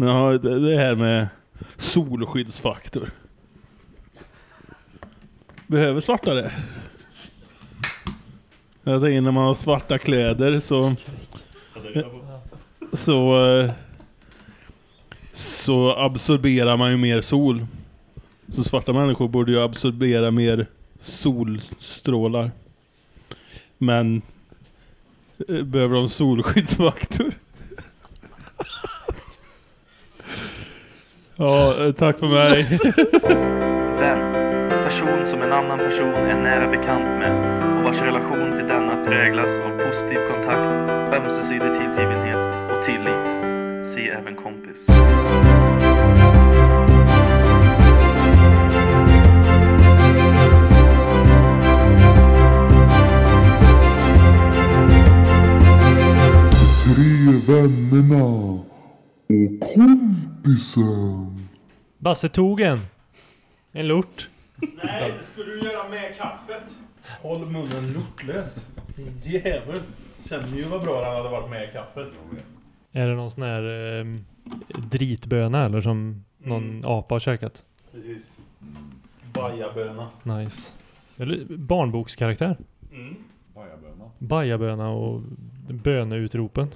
Men ja, det här med solskyddsfaktor. Behöver svarta det? Jag tänker när man har svarta kläder så... Så... Så absorberar man ju mer sol. Så svarta människor borde ju absorbera mer solstrålar. Men... Eh, behöver de solskyddsfaktor? Ja, eh, tack för mig. Vän. Person som en annan person är nära bekant med och vars relation till denna präglas av positiv kontakt, ömsesidig tillgivenhet och tillit. Se även kompis. Tre vännerna och kompisen. Basse tog en. En lort. Nej, det skulle du göra med kaffet. Håll munnen lortlös. Jävel. Känner ju vad bra den hade varit med kaffet. Är det någon sån här eh, dritböna eller som någon apa har käkat? Precis. Bajaböna. Nice. Eller barnbokskaraktär. Mm. Bajaböna. Bajaböna och böneutropen.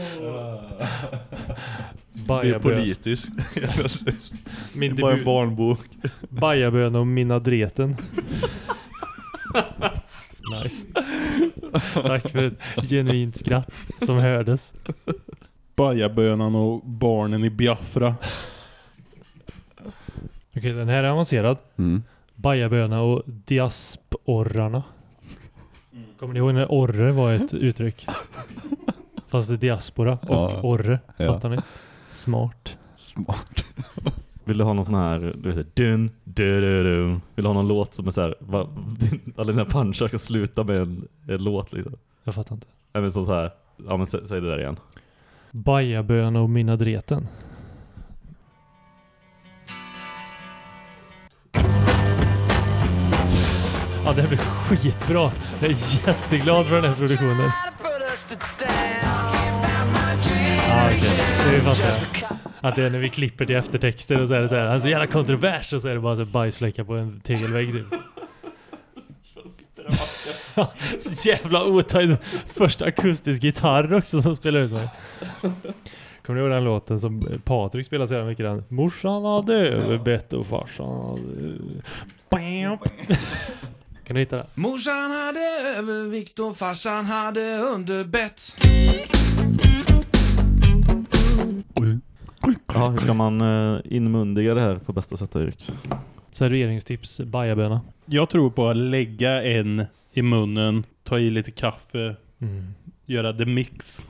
Mer Bajaböna. politisk. Min Bara en debut. barnbok. Bajaböna och minadreten. nice. Tack för ett genuint skratt som hördes. Bajabönan och barnen i Biafra. Okej, den här är avancerad. Mm. Bajaböna och diasporrarna. Kommer ni ihåg när orre var ett uttryck? Fast det är diaspora och Ja. orre. Ja. Fattar ni? Smart. Smart. Vill du ha någon sån här, du vet dun, du, du, du. Vill du ha någon låt som är så här, va, alla dina punchar ska sluta med en, en låt liksom. Jag fattar inte. Även som så här, ja men sä, säg det där igen. Bajaböna och minadreten. Ja, det här blir skitbra. Jag är jätteglad för den här produktionen. Ja, okej. Det fattar jag. Att det är när vi klipper till eftertexter och så är det så här, han är så jävla kontrovers och så är det bara så bajsfläckar på en tegelvägg typ. Så jävla otajt. Första akustisk gitarr också som spelar ut mig. Kommer du ihåg den låten som Patrik spelade så jävla mycket den? Morsan hade överbett och farsan hade... Kan du hitta det? Morsan hade övervikt och farsan hade underbett. Ja, hur ska man uh, inmundiga det här på bästa sätt Erik? Serveringstips, bajaböna. Jag tror på att lägga en i munnen, ta i lite kaffe, Mm. göra the mix.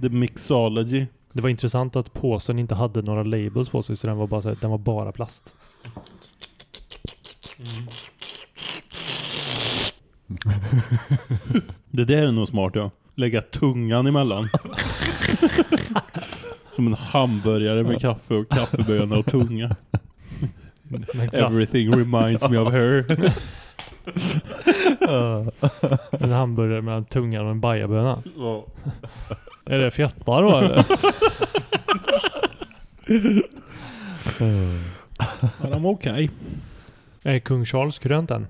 The mixology. Det var intressant att påsen inte hade några labels på sig så den var bara, så här, den var bara plast. Det där är nog smart ja. Lägga tungan emellan. Som en hamburgare med kaffe och kaffeböna och tunga. Men Everything reminds me of her. en hamburgare med en tunga och en bajaböna. Är det fjättar då eller? Ja, de är okej. Är kung Charles krönt än?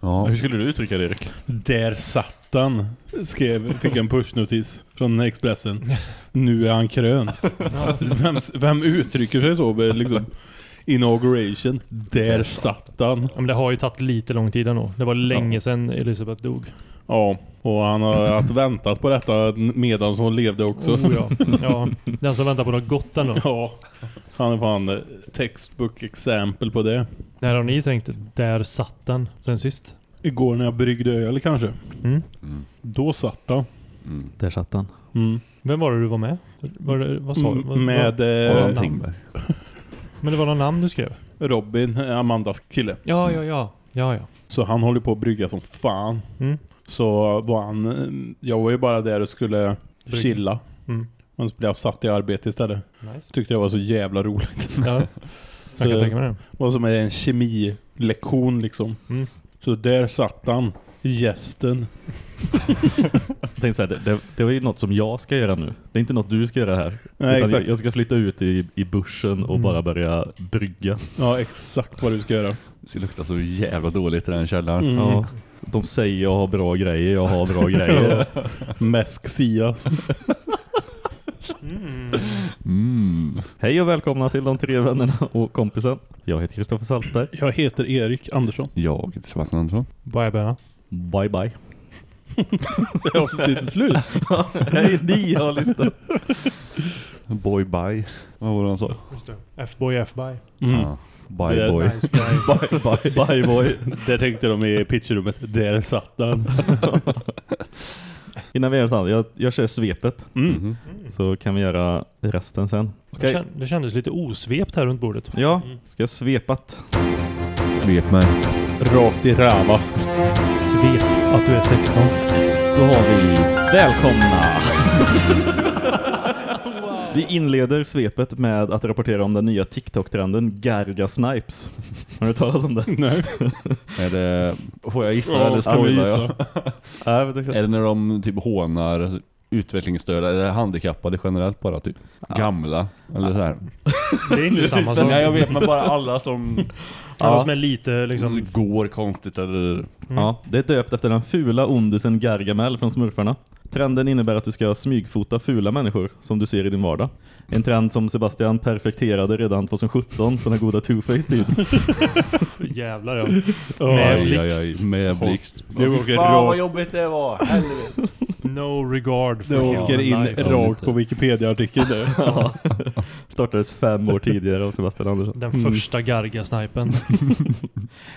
Ja. Hur skulle du uttrycka det Erik? Där satt han. Skrev, fick en pushnotis från Expressen. Nu är han krönt. Vem, vem uttrycker sig så? Liksom, inauguration. Där satt han. Ja, men det har ju tagit lite lång tid ändå. Det var länge sedan Elisabeth dog. Ja, och han har haft väntat på detta medan hon levde också. Oh, ja. ja, den som väntar på något gott ändå. Ja, han är fan eh, textbook exempel på det. När har ni tänkt, där satt den sen sist? Igår när jag bryggde öl kanske. Mm. Då satt han. Där satt han. Mm. Vem var det du var med? Var det, vad sa du? Vad- Med vad- eh, Tingberg. Men det var någon namn du skrev? Robin, eh, Amandas kille. Ja, ja, ja. Ja, ja. Så han håller på att brygga som fan. Mm. Så var han... eh, Jag var ju bara där och skulle Brygga. chilla. Mm. Men så blev jag satt i arbete istället. Nice. Tyckte jag var så jävla roligt. Ja. Jag kan Så- tänka mig det. Var som en kemilektion liksom. Mm. Så där satt han. Gästen. Jag tänkte så här, det, det, det var ju något som jag ska göra nu. Det är inte något du ska göra här. Nej, exakt. jag, jag ska flytta ut i, i bushen och Mm. bara börja brygga. Ja, exakt vad du ska göra. Det ska lukta så jävla dåligt i den källaren. Mm. Ja, de säger jag har bra grejer, jag har bra grejer. Mäsk Sias. Mm. Hej och välkomna till de tre vännerna och kompisen. Jag heter Kristoffer Saltberg. Jag heter Erik Andersson. Jag heter Sebastian Andersson. Bajaböna. Bye bye. Jag har inte slut. Hej, ni har lyssnat. Boy bye. Vad var det han sa? F-boy, F-boy. Mm. Ja. Bye Det är boy. Nice. Bye bye, bye boy. Där tänkte de i pitchrummet. Där satt den. Innan vi gör något annat, jag, jag kör svepet. Mm. Mhm. Så kan vi göra resten sen. Det, kän, det kändes lite osvept här runt bordet. Ja, ska jag svepat? Svep mig. Rakt i rava. Svep att du är 16. Då har vi välkomna! Vi inleder svepet med att rapportera om den nya TikTok-trenden Garga Snipes. Har du talat om det? Nej. Är det... Får jag gissa Ja, eller vi spoilar jag? gissa? Är det när de typ hånar utvecklingsstörda eller handikappade generellt bara typ? Gamla eller så här. Det är inte samma sak. Nej jag vet men bara alla som Alla som är lite liksom... går konstigt eller... Ja, det är döpt efter den fula ondisen Gargamel från Smurfarna. Trenden innebär att du ska smygfota fula människor som du ser i din vardag. En trend som Sebastian perfekterade redan 2017 på den goda Two-Face-tiden. Jävlar ja. Med Aj, aj, aj, med blixt. Det åker Fan vad jobbigt det var, helvete. No regard for det åker in rakt på Wikipedia-artikeln. Ja. Startades fem år tidigare av Sebastian Andersson. Den första Garga-snipen.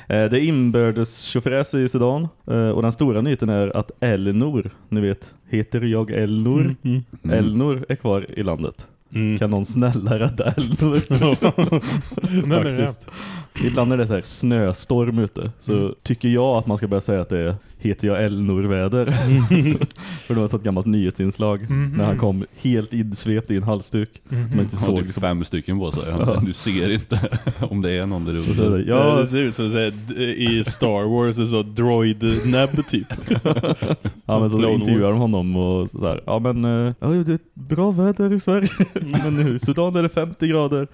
Eh, Det är inbördes tjofräs i Sudan eh, och den stora nyheten är att Elnor, ni vet, heter jag Elnor? Mm. Elnor är kvar i landet. Mm. Kan någon snälla rädda men, Faktiskt. Ibland när det är så här snöstorm ute så Mm. tycker jag att man ska börja säga att det är heter jag Elnor-väder. För det var ett sånt gammalt nyhetsinslag Mhm. när han kom helt insvept i en halsduk som man inte Han typ fem stycken på sig. Du ser inte om det är någon där ute. Ja, det ser ut som i Star Wars, det är så droid-näbb typ. ja, men så Clone intervjuar de honom och så här, ja men eh, ja, det är bra väder i Sverige. men nu Sudan är det 50 grader.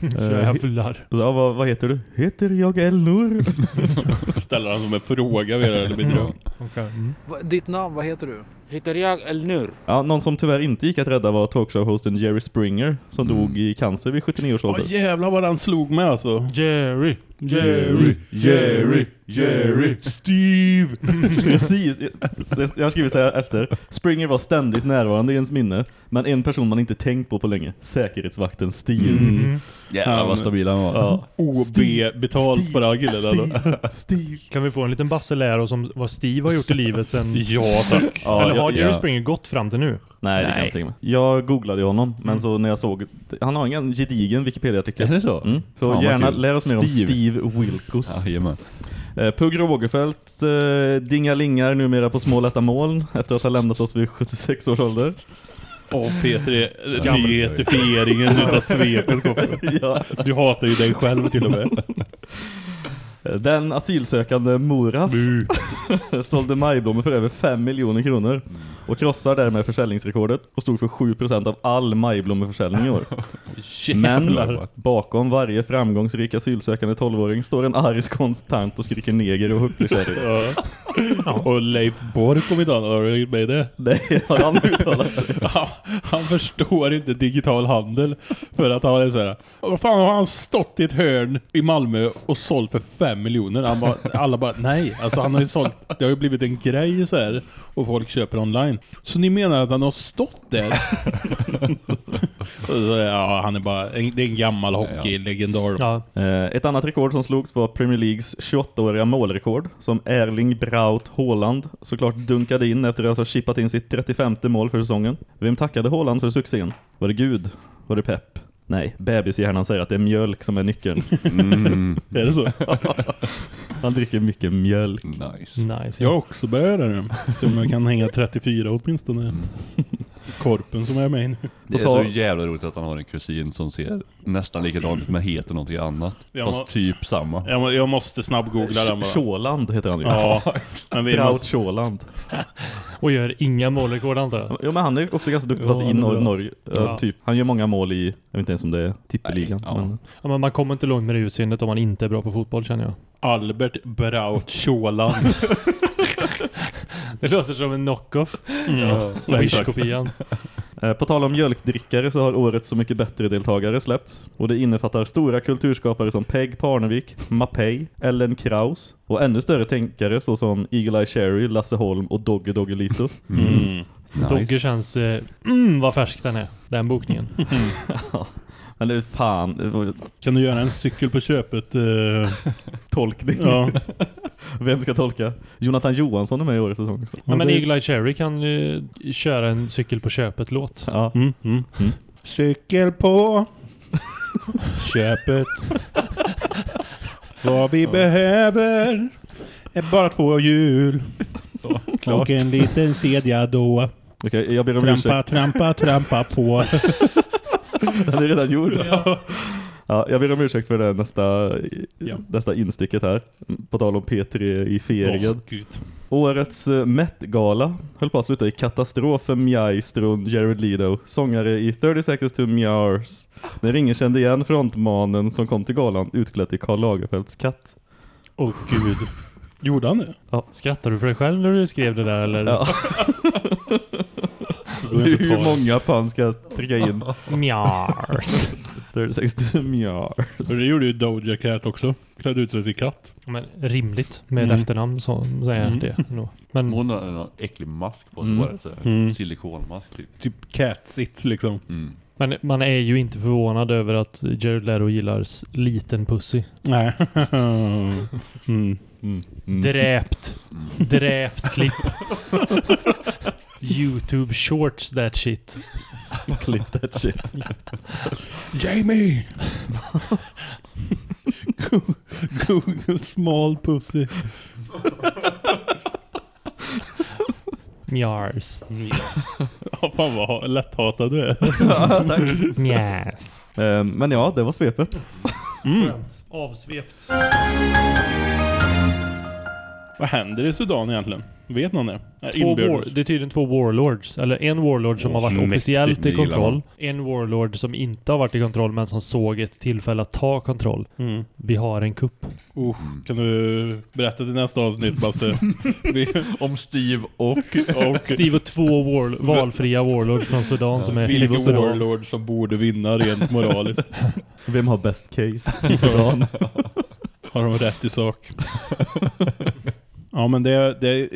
Så jag Eh, ja, vad, vad heter du? Heter jag Elnor? Ställer han som en fråga mer eller mindre. Okay. Mm. Ditt namn, vad heter du? Heter jag Elnur? Ja, någon som tyvärr inte gick att rädda var talkshow-hosten Jerry Springer som dog i cancer vid 79 års ålder. Åh jävlar vad han slog med alltså. Jerry. Jerry, Jerry, Jerry, Steve. Precis, Det- jag har skrivit så här efter. Springer var ständigt närvarande i ens minne, men en person man inte tänkt på på länge. Säkerhetsvakten Steve. Mm. Jävlar vad stabil han var. Ja. OB-betalt på den här killen alltså. Steve. Kan vi få en liten Basse lära oss om vad Steve har gjort i livet sen... Ja tack. Ja, Eller har Jerry ja. Springer gått fram till nu? nej, det kan jag inte tänka mig. Jag googlade honom, men så när jag såg... Han har en gedigen Är Wikipedia-artikel. det så? Mm. Så Fan, gärna lär oss mer om Steve. Steve Wilkos. Ja, jajamän. Eh, Pugh Rogefeldt eh, dingalingar numera på små lätta moln efter att ha lämnat oss vid 76 års ålder. Åh Peter, det är nyhetifieringen utav svepet ja. Du hatar ju dig själv till och med. Eh, Den asylsökande Moraf sålde majblommor för över 5 miljoner kronor och krossar därmed försäljningsrekordet och stod för 7% av all majblommeförsäljning i år. Men bakom varje framgångsrik asylsökande 12-åring står en arg konstant och skriker neger och hucklerkärring. Ja. Och Leif Borg kom inte har du med det? Det har han uttalat sig. Han, han förstår inte digital handel för att han är så här. Vad fan har han stått i ett hörn i Malmö och sålt för 5 miljoner? Han bara, alla bara nej, alltså han har ju sålt, det har ju blivit en grej så här och folk köper online. Så ni menar att han har stått där? Så, ja, han är bara, en, det är en gammal hockeylegendar. Ja. Eh, Ett annat rekord som slogs var Premier Leagues 28-åriga målrekord som Erling Braut Haaland såklart dunkade in efter att ha chippat in sitt 35 mål för säsongen. Vem tackade Haaland för succén? Var det Gud? Var det Pep? Nej, bebishjärnan säger att det är mjölk som är nyckeln. Mm, Är det så? Han dricker mycket mjölk. nice. Nice. Jag har också börjat där. Så jag kan hänga 34 åtminstone. Korpen som är med nu. Det är så jävla roligt att han har en kusin som ser nästan likadan ut men heter någonting annat. Ja, Fast typ samma. Jag, må- jag måste snabbgoogla den bara. Sjåland heter han ju. Ja, men vi Braut måste... Sjåland. Och gör inga målrekord antar jag. Ja men han är också ganska duktig Ja, fast i. Norge. Ja, Ja. Typ. Han gör många mål i, jag vet inte ens om det är tippeligan. Ja. Men, Ja, men man kommer inte långt med det utseendet om man inte är bra på fotboll känner jag. Albert Braut Sjåland. Det låter som en knock-off. Mm. Wish-kopian. Eh, På tal om mjölkdrickare så har årets Så mycket bättre-deltagare släppts. Och det innefattar stora kulturskapare som Peg Parnevik, Mapei, Ellen Kraus och ännu större tänkare såsom Eagle Eye Cherry, Lasse Holm och Dogge Doggelito. Mm. Dogge känns... Eh, mm, vad färsk den är. Den bokningen. Men det är fan, Kan du göra en cykel på köpet? eh, tolkning. ja. Vem ska tolka? Jonathan Johansson är med i årets säsong också. Ja, men Eagle Eye Cherry kan ju köra en cykel på köpet-låt. Ja. Mm, mm. Mm. Cykel på köpet. Vad vi behöver är bara två hjul. Och en liten kedja då. Okej, jag ber om Trampa, ursäkt. trampa, trampa på. Den är redan gjord. Ja, jag ber om ursäkt för det nästa, Ja. nästa insticket här. På tal om P3 i feringen. Gud. Årets uh, Met-gala höll på att sluta i katastrof för Mjajstrund Jared Leto, sångare i 30 Seconds to Mjars. När ingen kände igen frontmanen som kom till galan utklädd till Karl Lagerfelds katt. Åh gud. Gjorde han det? Skrattar du för dig själv när du skrev det där eller? Ja. Det går inte att Hur ta- många pan ska jag trycka in? Mjars. 30 Seconds to Mjars. Och det gjorde ju Doja Cat också. Klädde ut sig till katt. Men rimligt med ett Mm. efternamn så säger Mm. det. nog. Men Hon har en äcklig mask på sig Mm. bara. Så här. Mm. Silikonmask typ. Typ cat-sit liksom. Mm. Men man är ju inte förvånad över att Jared Leto gillar s- liten pussy. Nej. mm. Mm. Mm. Dräpt. Mm. Dräpt klipp. YouTube shorts that shit. Clip that shit. Jamie! Go- Google small pussy. Mjars. Ja, fan vad lätthatad du är. Mjäs. Eh, Men ja, det var svepet. Mm. Avsvept. Vad händer i Sudan egentligen? Vet någon det? Två war, det är tydligen två warlords. Eller en warlord som Åh, har varit officiellt i kontroll. En warlord som inte har varit i kontroll men som såg ett tillfälle att ta kontroll. Mm. Vi har en kupp. Oh, kan du berätta till nästa avsnitt Basse? Om Steve och... och Steve och två war, valfria warlords från Sudan som är vilken Sudan. warlord som borde vinna rent moraliskt. Vem har bäst case i Sudan? Har de rätt i sak? Ja men det, det,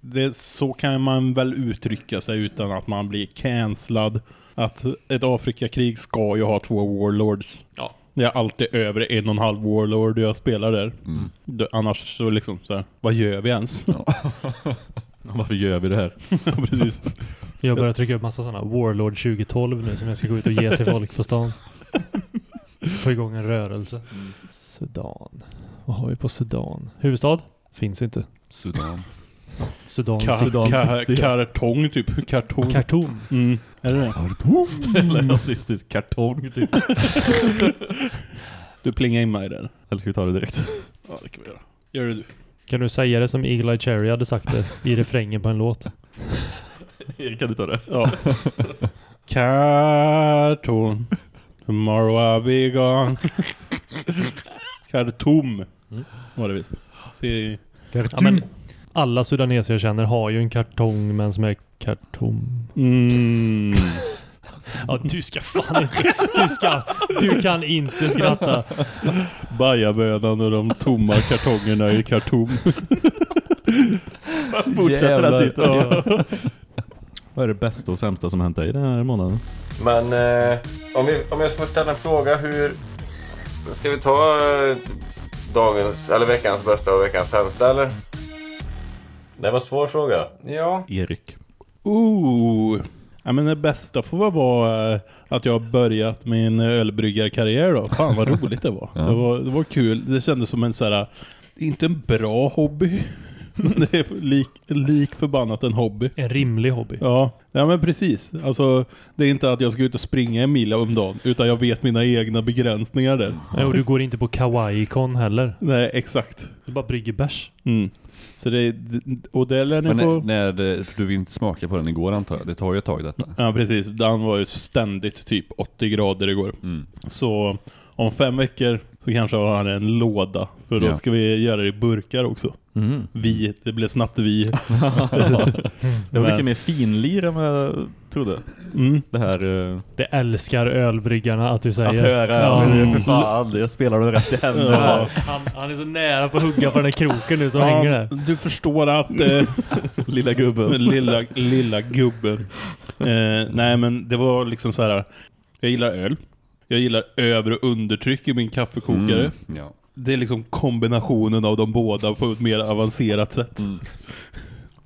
det, så kan man väl uttrycka sig utan att man blir cancellad. Att ett Afrikakrig ska ju ha två warlords. Ja. Det är alltid över en och en halv warlord jag spelar där. Mm. Det- Annars så liksom så här, vad gör vi ens? Varför gör vi det här? Ja, precis. Jag börjar trycka upp massa sådana Warlord 2012 nu som jag ska gå ut och ge till folk på stan. Få igång en rörelse. Sudan. Vad har vi på Sudan? Huvudstad? Finns inte. Sudan. Sudan. Ka Sudan ka City. kartong typ. Kartong. Khartoum. mm. Är det det? Eller rasistisk kartong typ. Du plingar in mig där. Eller ska vi ta det direkt? Ja det kan vi göra. Gör det du. Kan du säga det som Eagle Eye Cherry hade sagt det i refrängen på en låt? Kan du ta det? Ja. Karton. Tomorrow I'll be gone. Kartom. Mm. Var det visst. Se, Ja, men alla sudaneser jag känner har ju en kartong men som är kartom. mm. Ja, du ska fan inte. Du ska. Du kan inte skratta. Bajabönan och de tomma kartongerna i kartom. Fortsätter titeln. Ja. Vad är det bästa och sämsta som hänt dig den här månaden? Men eh, om, vi, om jag får ställa en fråga, hur... Ska vi ta eh, dagens, eller veckans bästa och veckans sämsta eller? Det var en svår fråga. Ja. Erik. Ooh. Ja, men det bästa får väl vara eh, att jag har börjat min ölbryggarkarriär då. Fan vad roligt det var. Ja. det var. Det var kul. Det kändes som en så här, inte en bra hobby. det är lik, lik förbannat en hobby. En rimlig hobby. Ja, ja men precis. Alltså, det är inte att jag ska ut och springa en mil om dagen, utan jag vet mina egna begränsningar där. Ja, och du går inte på kawaii-con heller. Nej, exakt. Du bara brygger bärs. Mm. Så det är, och det lär ni Men få... när, när du vill inte smaka på den igår antar jag. Det tar ju ett tag detta. Ja, precis. Den var ju ständigt typ 80 grader igår. Mm. Så om fem veckor så kanske har en låda. För då Ja. ska vi göra det i burkar också. Mm. Vi, det blev snabbt vi. Det var mycket mer finlir än jag trodde. Mm. Det här... eh, Det älskar ölbryggarna att du säger. Att höra, Ja. ja. men det är för fan, jag spelar dem rätt i händerna Ja. här. Han, han är så nära på att hugga på den där kroken nu som hänger där. Du förstår att... Eh, Lilla gubben. lilla, lilla gubben. Eh, nej men det var liksom så här. Jag gillar öl. Jag gillar över- och undertryck i min kaffekokare. Mm. Ja. Det är liksom kombinationen av de båda på ett mer avancerat sätt.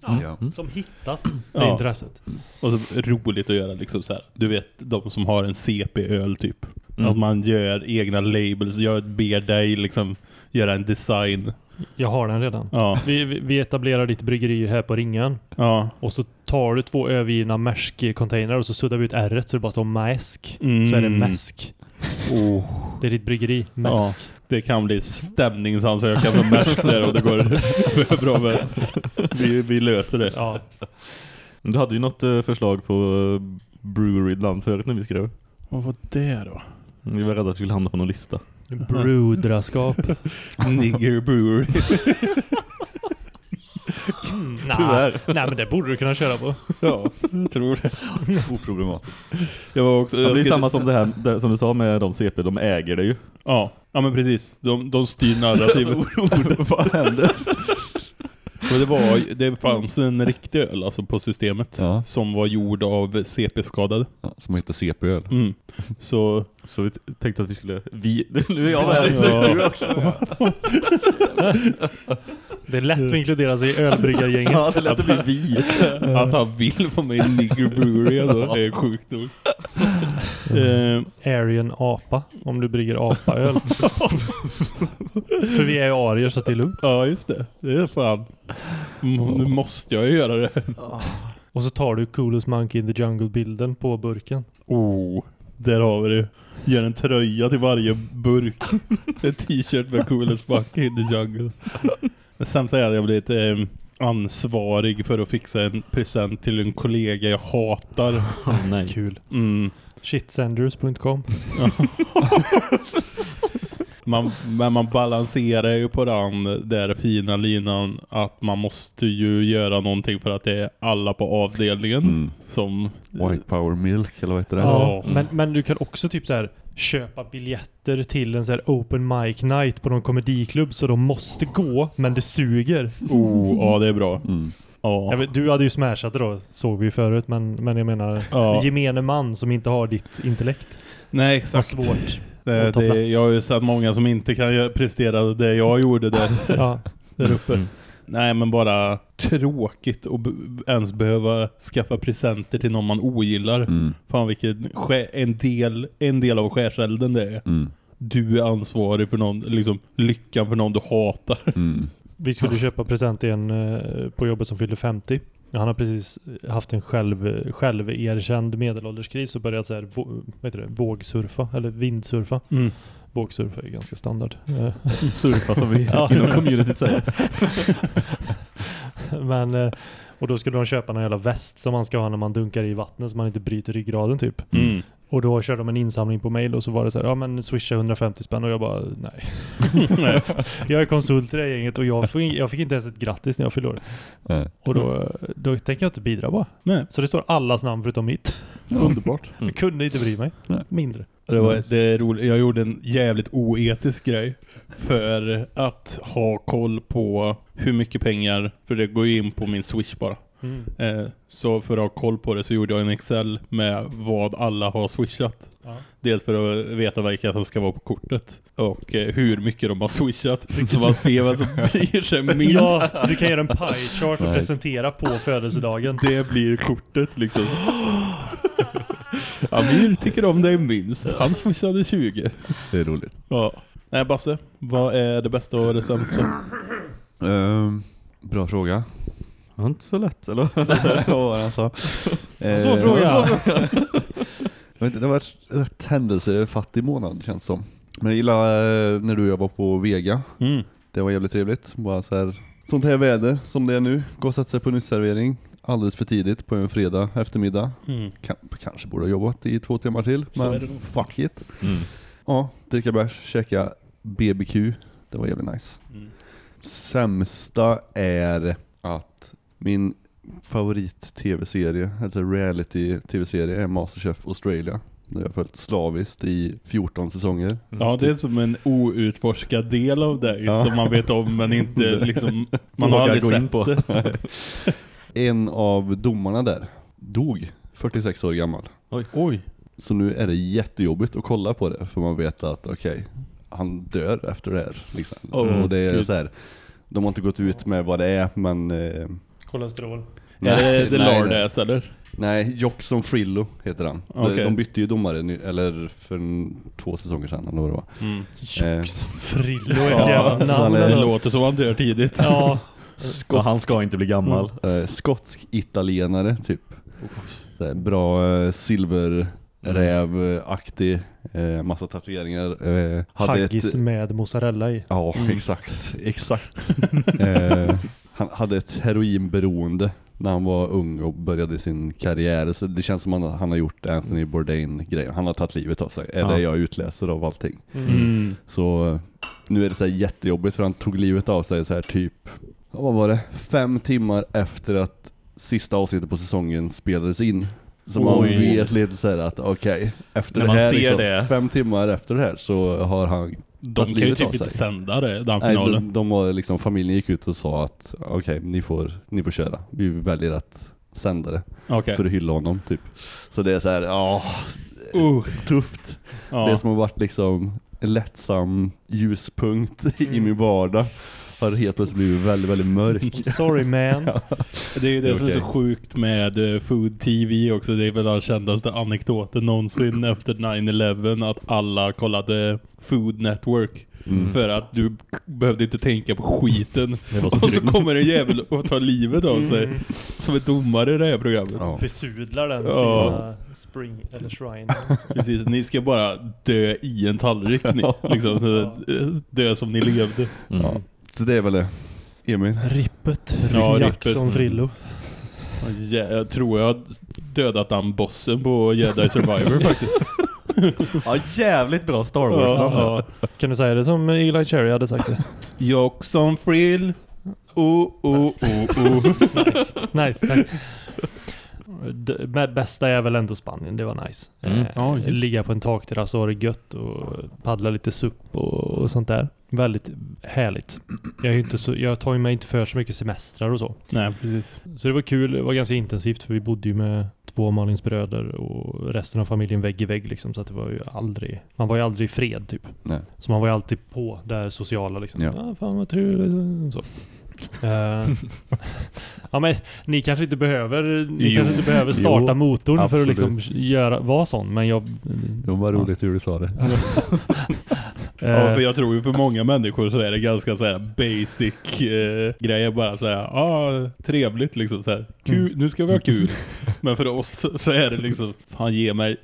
Ja. Som hittat det Ja. intresset. Och så roligt att göra liksom så här. Du vet, de som har en CP-öl typ. Mm. Att man gör egna labels, gör ett beer day, liksom göra en design. Jag har den redan. Ja, Vi, vi, etablerar ditt bryggeri här på ringen. ja. Och så tar du två övergivna Maersk-containrar och så suddar vi ut r så det bara står Mäsk. Mm. Så är det Mäsk. Oh, Det är ditt bryggeri. ja. Mäsk. Det kan bli stämningsansökan med Maersk där och det går bra med. Vi, vi löser det. Ja. Du hade ju något eh, förslag på uh, Brewery-land förut när vi skrev. Vad var det då? Vi var rädda att vi skulle hamna på någon lista. Brudraskap. Nigger Brewery. Mm, Tyvärr. Nej men det borde du kunna köra på. Ja, jag tror det. Oproblematiskt. Jag var också... Ja, jag det är ska- samma som det här det, som du sa med de CP, de äger det ju. Ja, ja men precis. De, de styr narrativet. Vad händer? Men det, var, det fanns en riktig öl alltså på systemet Ja. som var gjord av CP-skadade. Ja, som heter CP-öl. Mm. Så Så vi tänkte att vi skulle... Vi, nu är jag Ja. Det är lätt att inkludera sig i ölbryggargänget. Ja, det lät att bli vi. att han vill vara med i Nigger Brewery alltså, det är sjukt nog. eh, Aryan apa. Om du brygger apa-öl. För vi är ju arier så att det är lugnt. ja just det, det är fan. Nu måste jag ju göra det. Och så tar du Coolest Monkey in the Jungle-bilden på burken. Oh, där har vi det. Gör en tröja till varje burk. En t-shirt med coolest buck in the jungle. Det sämsta är att jag blivit eh, ansvarig för att fixa en present till en kollega jag hatar. Nej. Kul. Mm. Shitsenders.com Man, men man balanserar ju på den där fina linan att man måste ju göra någonting för att det är alla på avdelningen Mm. som... White Power Milk, eller vad heter det? Ja, Ja. men, men du kan också typ så här köpa biljetter till en så här open mic night på någon komediklubb så de måste gå, men det suger. Oh, ja det är bra. Mm. Ja. Jag vet, du hade ju smashat det då, såg vi ju förut, men, men jag menar Ja. gemene man som inte har ditt intellekt Nej har exakt. svårt. Det, det, jag har ju sett många som inte kan prestera det jag gjorde där, Ja. där uppe. Mm. Nej men bara tråkigt att ens behöva skaffa presenter till någon man ogillar. Mm. Fan vilken en, del, en del av skärselden det är. Mm. Du är ansvarig för någon, liksom lyckan för någon du hatar. Mm. Vi skulle köpa present till en eh, på jobbet som fyllde 50. Han har precis haft en själv, själverkänd medelålderskris och börjat så här, vå, vad heter det, vågsurfa eller vindsurfa. Mm. Vågsurfa är ganska standard. Eh, Surfa som vi Ja. inom communityt säger. Men, eh, och då skulle de köpa en jävla väst som man ska ha när man dunkar i vattnet så man inte bryter ryggraden typ. Mm. Och då körde de en insamling på mail och så var det så här, ja men swisha 150 spänn och jag bara, nej. Nej. Jag är konsult i det här gänget och jag fick, jag fick inte ens ett grattis när jag fyllde år. Och då, då tänker jag inte bidra bara. Nej. Så det står allas namn förutom mitt. Underbart. Jag kunde inte bry mig. Nej. Mindre. Det var, det är roligt. Jag gjorde en jävligt oetisk grej för att ha koll på hur mycket pengar, för det går ju in på min Swish bara. Eh, så för att ha koll på det så gjorde jag en Excel med vad alla har swishat. Ja. Dels för att veta vilka som ska vara på kortet och eh, hur mycket de har swishat. så man ser vad som bryr sig minst. Ja, du kan göra en pie chart och Nej. presentera på födelsedagen. Det blir kortet liksom. Amir tycker om dig minst. Han swishade 20. Det är roligt. Ja. Nej Basse, vad är det bästa och det sämsta? Ehm, Bra fråga. Det var inte så lätt, eller? ja, alltså. Eh, Svår fråga. Jag vet inte, det har varit rätt händelsefattig månad känns som. Men jag gillar eh, när du och jag var på Vega. Mm. Det var jävligt trevligt. Bara så här, sånt här väder som det är nu. Gå och sätta sig på en uteservering alldeles för tidigt på en fredag eftermiddag. Mm. Kan, kanske borde ha jobbat i två timmar till, Så är det men fuck it. Mm. Ja, dricka bärs, käka BBQ. Det var jävligt nice. Mm. Sämsta är att min favorit-tv-serie, alltså reality-tv-serie är Masterchef Australia. Det har jag följt slaviskt i 14 säsonger. Ja, det är som en outforskad del av dig Ja. som man vet om men inte liksom... Man har aldrig gå in sett på. En av domarna där dog 46 år gammal. Oj. Så nu är det jättejobbigt att kolla på det för man vet att okej, han dör efter det här. Liksom. Oh, och det är så här, de har inte gått ut med vad det är men eh, Kolesterol. är det The nej, Lardass eller? Nej, Jockson Frillo heter han. Okej. De bytte ju domare, nu- eller för en, två säsonger sedan eller vad det var. Mm. Eh, Frillo är ett Ja, jävla namn. Det ändå. låter som han dör tidigt. Ja. Och han ska inte bli gammal. eh, skotsk-italienare typ. Så här, bra eh, silverräv-aktig, eh, massa tatueringar. Eh, hade Haggis ett, med mozzarella i. Ja, Mm. exakt. Exakt. eh, han hade ett heroinberoende när han var ung och började sin karriär. Så det känns som att han, har gjort Anthony Bourdain-grejen. Han har tagit livet av sig. Är Ja. det jag utläser av allting. Mm. Så eh, nu är det så här jättejobbigt för han tog livet av sig så här typ, vad var det? Fem timmar efter att sista avsnittet på säsongen spelades in. Så man Oj. vet lite så här att okej, efter När det man här ser liksom, det. fem timmar efter det här så har han De tagit kan ju livet av typ inte sända det, den Nej, finalen. de, de var liksom, familjen gick ut och sa att okej, ni, får, ni får köra. Vi väljer att sända det Okej. för att hylla honom typ. Så det är så här, ja, Uh. tufft. Ja. Det som har varit liksom en lättsam ljuspunkt i min vardag har helt plötsligt blivit väldigt, väldigt mörk. Sorry man. Det är ju det som är så sjukt med eh, Food TV också. Det är väl den kändaste anekdoten någonsin efter 9-11 att alla kollade Food Network. Mm. För att du behövde inte tänka på skiten. Det så Och så kommer en jävel och tar livet av sig. Som är domare i det här programmet. Ja. Besudlar den Ja. fina spring eller shrine. Precis, ni ska bara dö i en tallrik. Ni, liksom, dö som ni levde. Mm. Ja. Så det är väl det. Emil? Rippet. Ja, Jackson rippet. Frillo. Ja, jag tror jag har dödat den bossen på Jedi Survivor faktiskt. Ja, jävligt bra Star Wars-namn. ja, ja. Kan du säga det som Eli Cherry hade sagt det? Jag som frill. Oh, oh, oh, oh. nice. nice, tack. Det bä- bästa är väl ändå Spanien, det var nice. Mm. Eh, Ja, ligga på en takterrass och ha det gött och paddla lite supp och, och sånt där. Väldigt härligt. Jag, är inte så, jag tar ju mig inte för så mycket semestrar och så. Nej, precis. Så det var kul, det var ganska intensivt för vi bodde ju med två Malins bröder och resten av familjen vägg i vägg liksom. Så att det var ju aldrig, man var ju aldrig i fred typ. Nej. Så man var ju alltid på det här sociala liksom. Ja. Ja, fan vad trevligt. Så. Eh, ja men ni kanske inte behöver, ni Jo. kanske inte behöver starta Jo, motorn för att absolut. liksom göra, vara sån. Men jag... Det var roligt hur du sa det. Ja, eh, för jag tror ju för många människor så är det ganska så här basic eh, grejer bara så här, ja, ah, trevligt liksom så här. Kul, nu ska vi ha kul. Men för oss så är det liksom, fan ge mig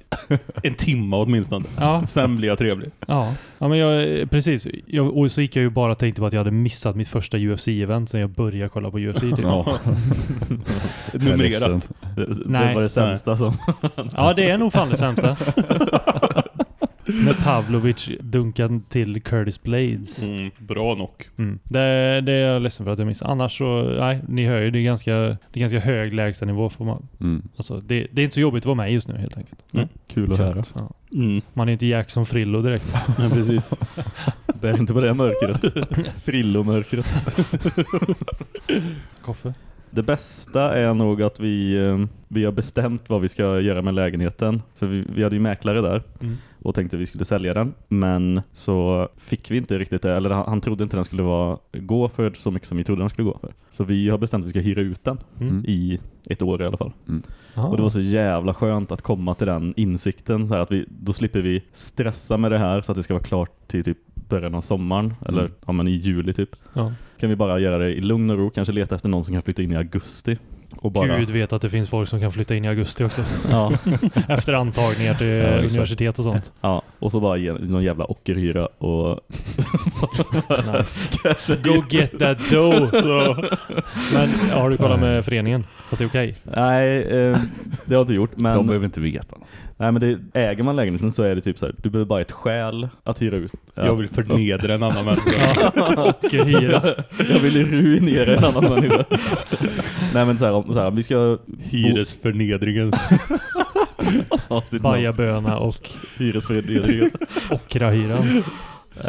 en timme åtminstone. ja, Sen blir jag trevlig. ja, ja, men jag, precis. Jag, och så gick jag ju bara och tänkte på att jag hade missat mitt första UFC-event sen jag började kolla på UFC typ. Ja. Numrerat. Det, det Nej. var det sämsta som... Ja, det är nog fan det sämsta. När Pavlovic dunkade till Curtis Blades. Mm, bra nog. Mm. Det, det är jag ledsen för att jag missade. Annars så, nej, ni hör ju, det är ganska, det är ganska hög lägstanivå. Får man, Mm. alltså, det, det är inte så jobbigt att vara med just nu helt enkelt. Kul att höra. Ja. Mm. Man är inte Jackson Frillo direkt. Ja, precis. Bär inte på det mörkret. Frillomörkret. Koffe. Det bästa är nog att vi, eh, vi har bestämt vad vi ska göra med lägenheten. För vi, vi hade ju mäklare där Mm. Och tänkte att vi skulle sälja den. Men så fick vi inte riktigt det. Eller han, trodde inte den skulle vara, gå för så mycket som vi trodde den skulle gå för. Så vi har bestämt att vi ska hyra ut den Mm. i ett år i alla fall. Aha. Och det var så jävla skönt att komma till den insikten. Så här att vi, då slipper vi stressa med det här så att det ska vara klart till typ början av sommaren, eller Mm. ja, men i juli typ. Ja. Kan vi bara göra det i lugn och ro, kanske leta efter någon som kan flytta in i augusti. Och bara, Gud vet att det finns folk som kan flytta in i augusti också. ja, Efter antagningar till Ja, universitet och sånt. ja, och så bara ge någon jävla ockerhyra och Nice. kanske Go get that dough! Men har du kollat med föreningen? Så att det är okej? Nej, eh, det har jag inte gjort. Men, De behöver inte veta. nej, men det, äger man lägenheten så är det typ så här, du behöver bara ett skäl att hyra ut. Ja. Jag vill förnedra en annan människa. Ockerhyra. jag vill ruinera en annan människa. Nej men så här, om, så här, vi ska Hyresförnedringen. avsnitt noll. Bajaböna och hyresförnedringen. ockrahyran.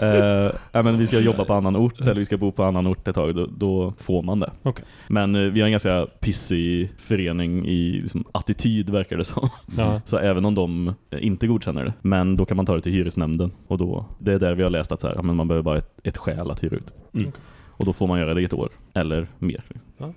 Eh, ja, men vi ska jobba på annan ort eller vi ska bo på annan ort ett tag, då, då får man det. Okej. Men eh, vi har en ganska pissig förening i liksom, attityd verkar det som. Ja. Så även om de eh, inte godkänner det, men då kan man ta det till hyresnämnden och då, det är där vi har läst att så här, ja, men man behöver bara ett, ett skäl att hyra ut. Mm. Och då får man göra det i ett år eller mer. Ja.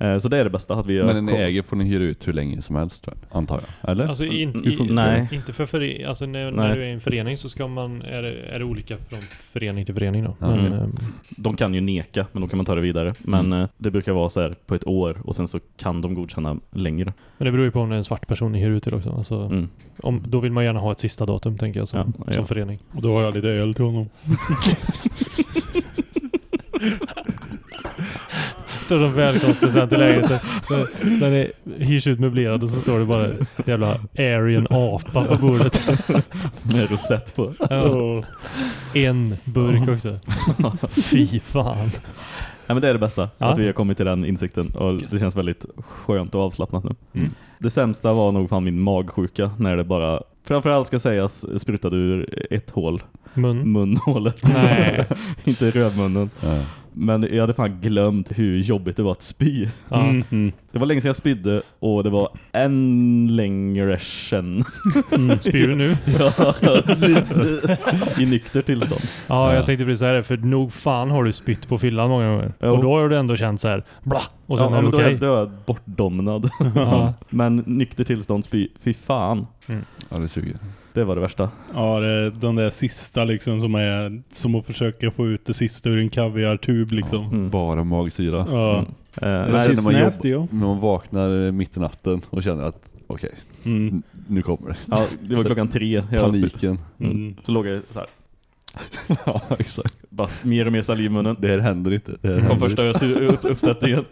Eh, Så det är det bästa att vi har Men kom- äger får ni hyra ut hur länge som helst, antar jag? Eller? Alltså in, i, Nej. inte för förening, alltså när, Nej. när du är i en förening så ska man, är det, är det olika från förening till förening då. Ja. Men, Mm. ehm, De kan ju neka, men då kan man ta det vidare. Men Mm. eh, det brukar vara så här på ett år och sen så kan de godkänna längre. men det beror ju på om det är en svart person ni hyr ut till också. Alltså, Mm. om, då vill man gärna ha ett sista datum tänker jag som, Ja, ja. som förening. Och då har jag lite öl till honom. Står som välkomstpresent i lägenheten. När- När det hyrs ut möblerad och så står det bara en jävla Aryan apa på bordet. Med rosett på. Ja. En burk också. Fy fan. Nej, men det är det bästa, Ja. att vi har kommit till den insikten och det känns väldigt skönt och avslappnat nu. Mm. Det sämsta var nog fan min magsjuka när det bara, framförallt ska sägas, sprutade ur ett hål, Mun. munhålet. Nej. Inte rövmunnen. Ja. Men jag hade fan glömt hur jobbigt det var att spy. Ja. Mm, mm. Det var länge sedan jag spydde och det var än längre sedan. Mm. Spyr du nu? I nykter tillstånd. Ja, jag tänkte precis säga det. För nog fan har du spytt på fyllan många gånger. Jo. Och då har du ändå känt så här, bla. Och sen ja, är det okej. är då är jag bortdomnad. Ja. Men nykter tillstånd spy, fy fan. ja, det suger. Det var det värsta. Ja, det är den där sista liksom som är som att försöka få ut det sista ur en kaviartub liksom. Mm. Bara magsyra. Ja. Mm. Eh, Det är nej, synd när man, jobb, när man vaknar eh, mitt i natten och känner att okej, Mm. n- nu kommer det. ja, det var klockan tre. Paniken. Mm. Mm. Så låg jag så här, ja, exakt. bara mer och mer saliv i munnen. Det här händer inte. Det här Kom händer första inte. upp, upp, uppsättningen.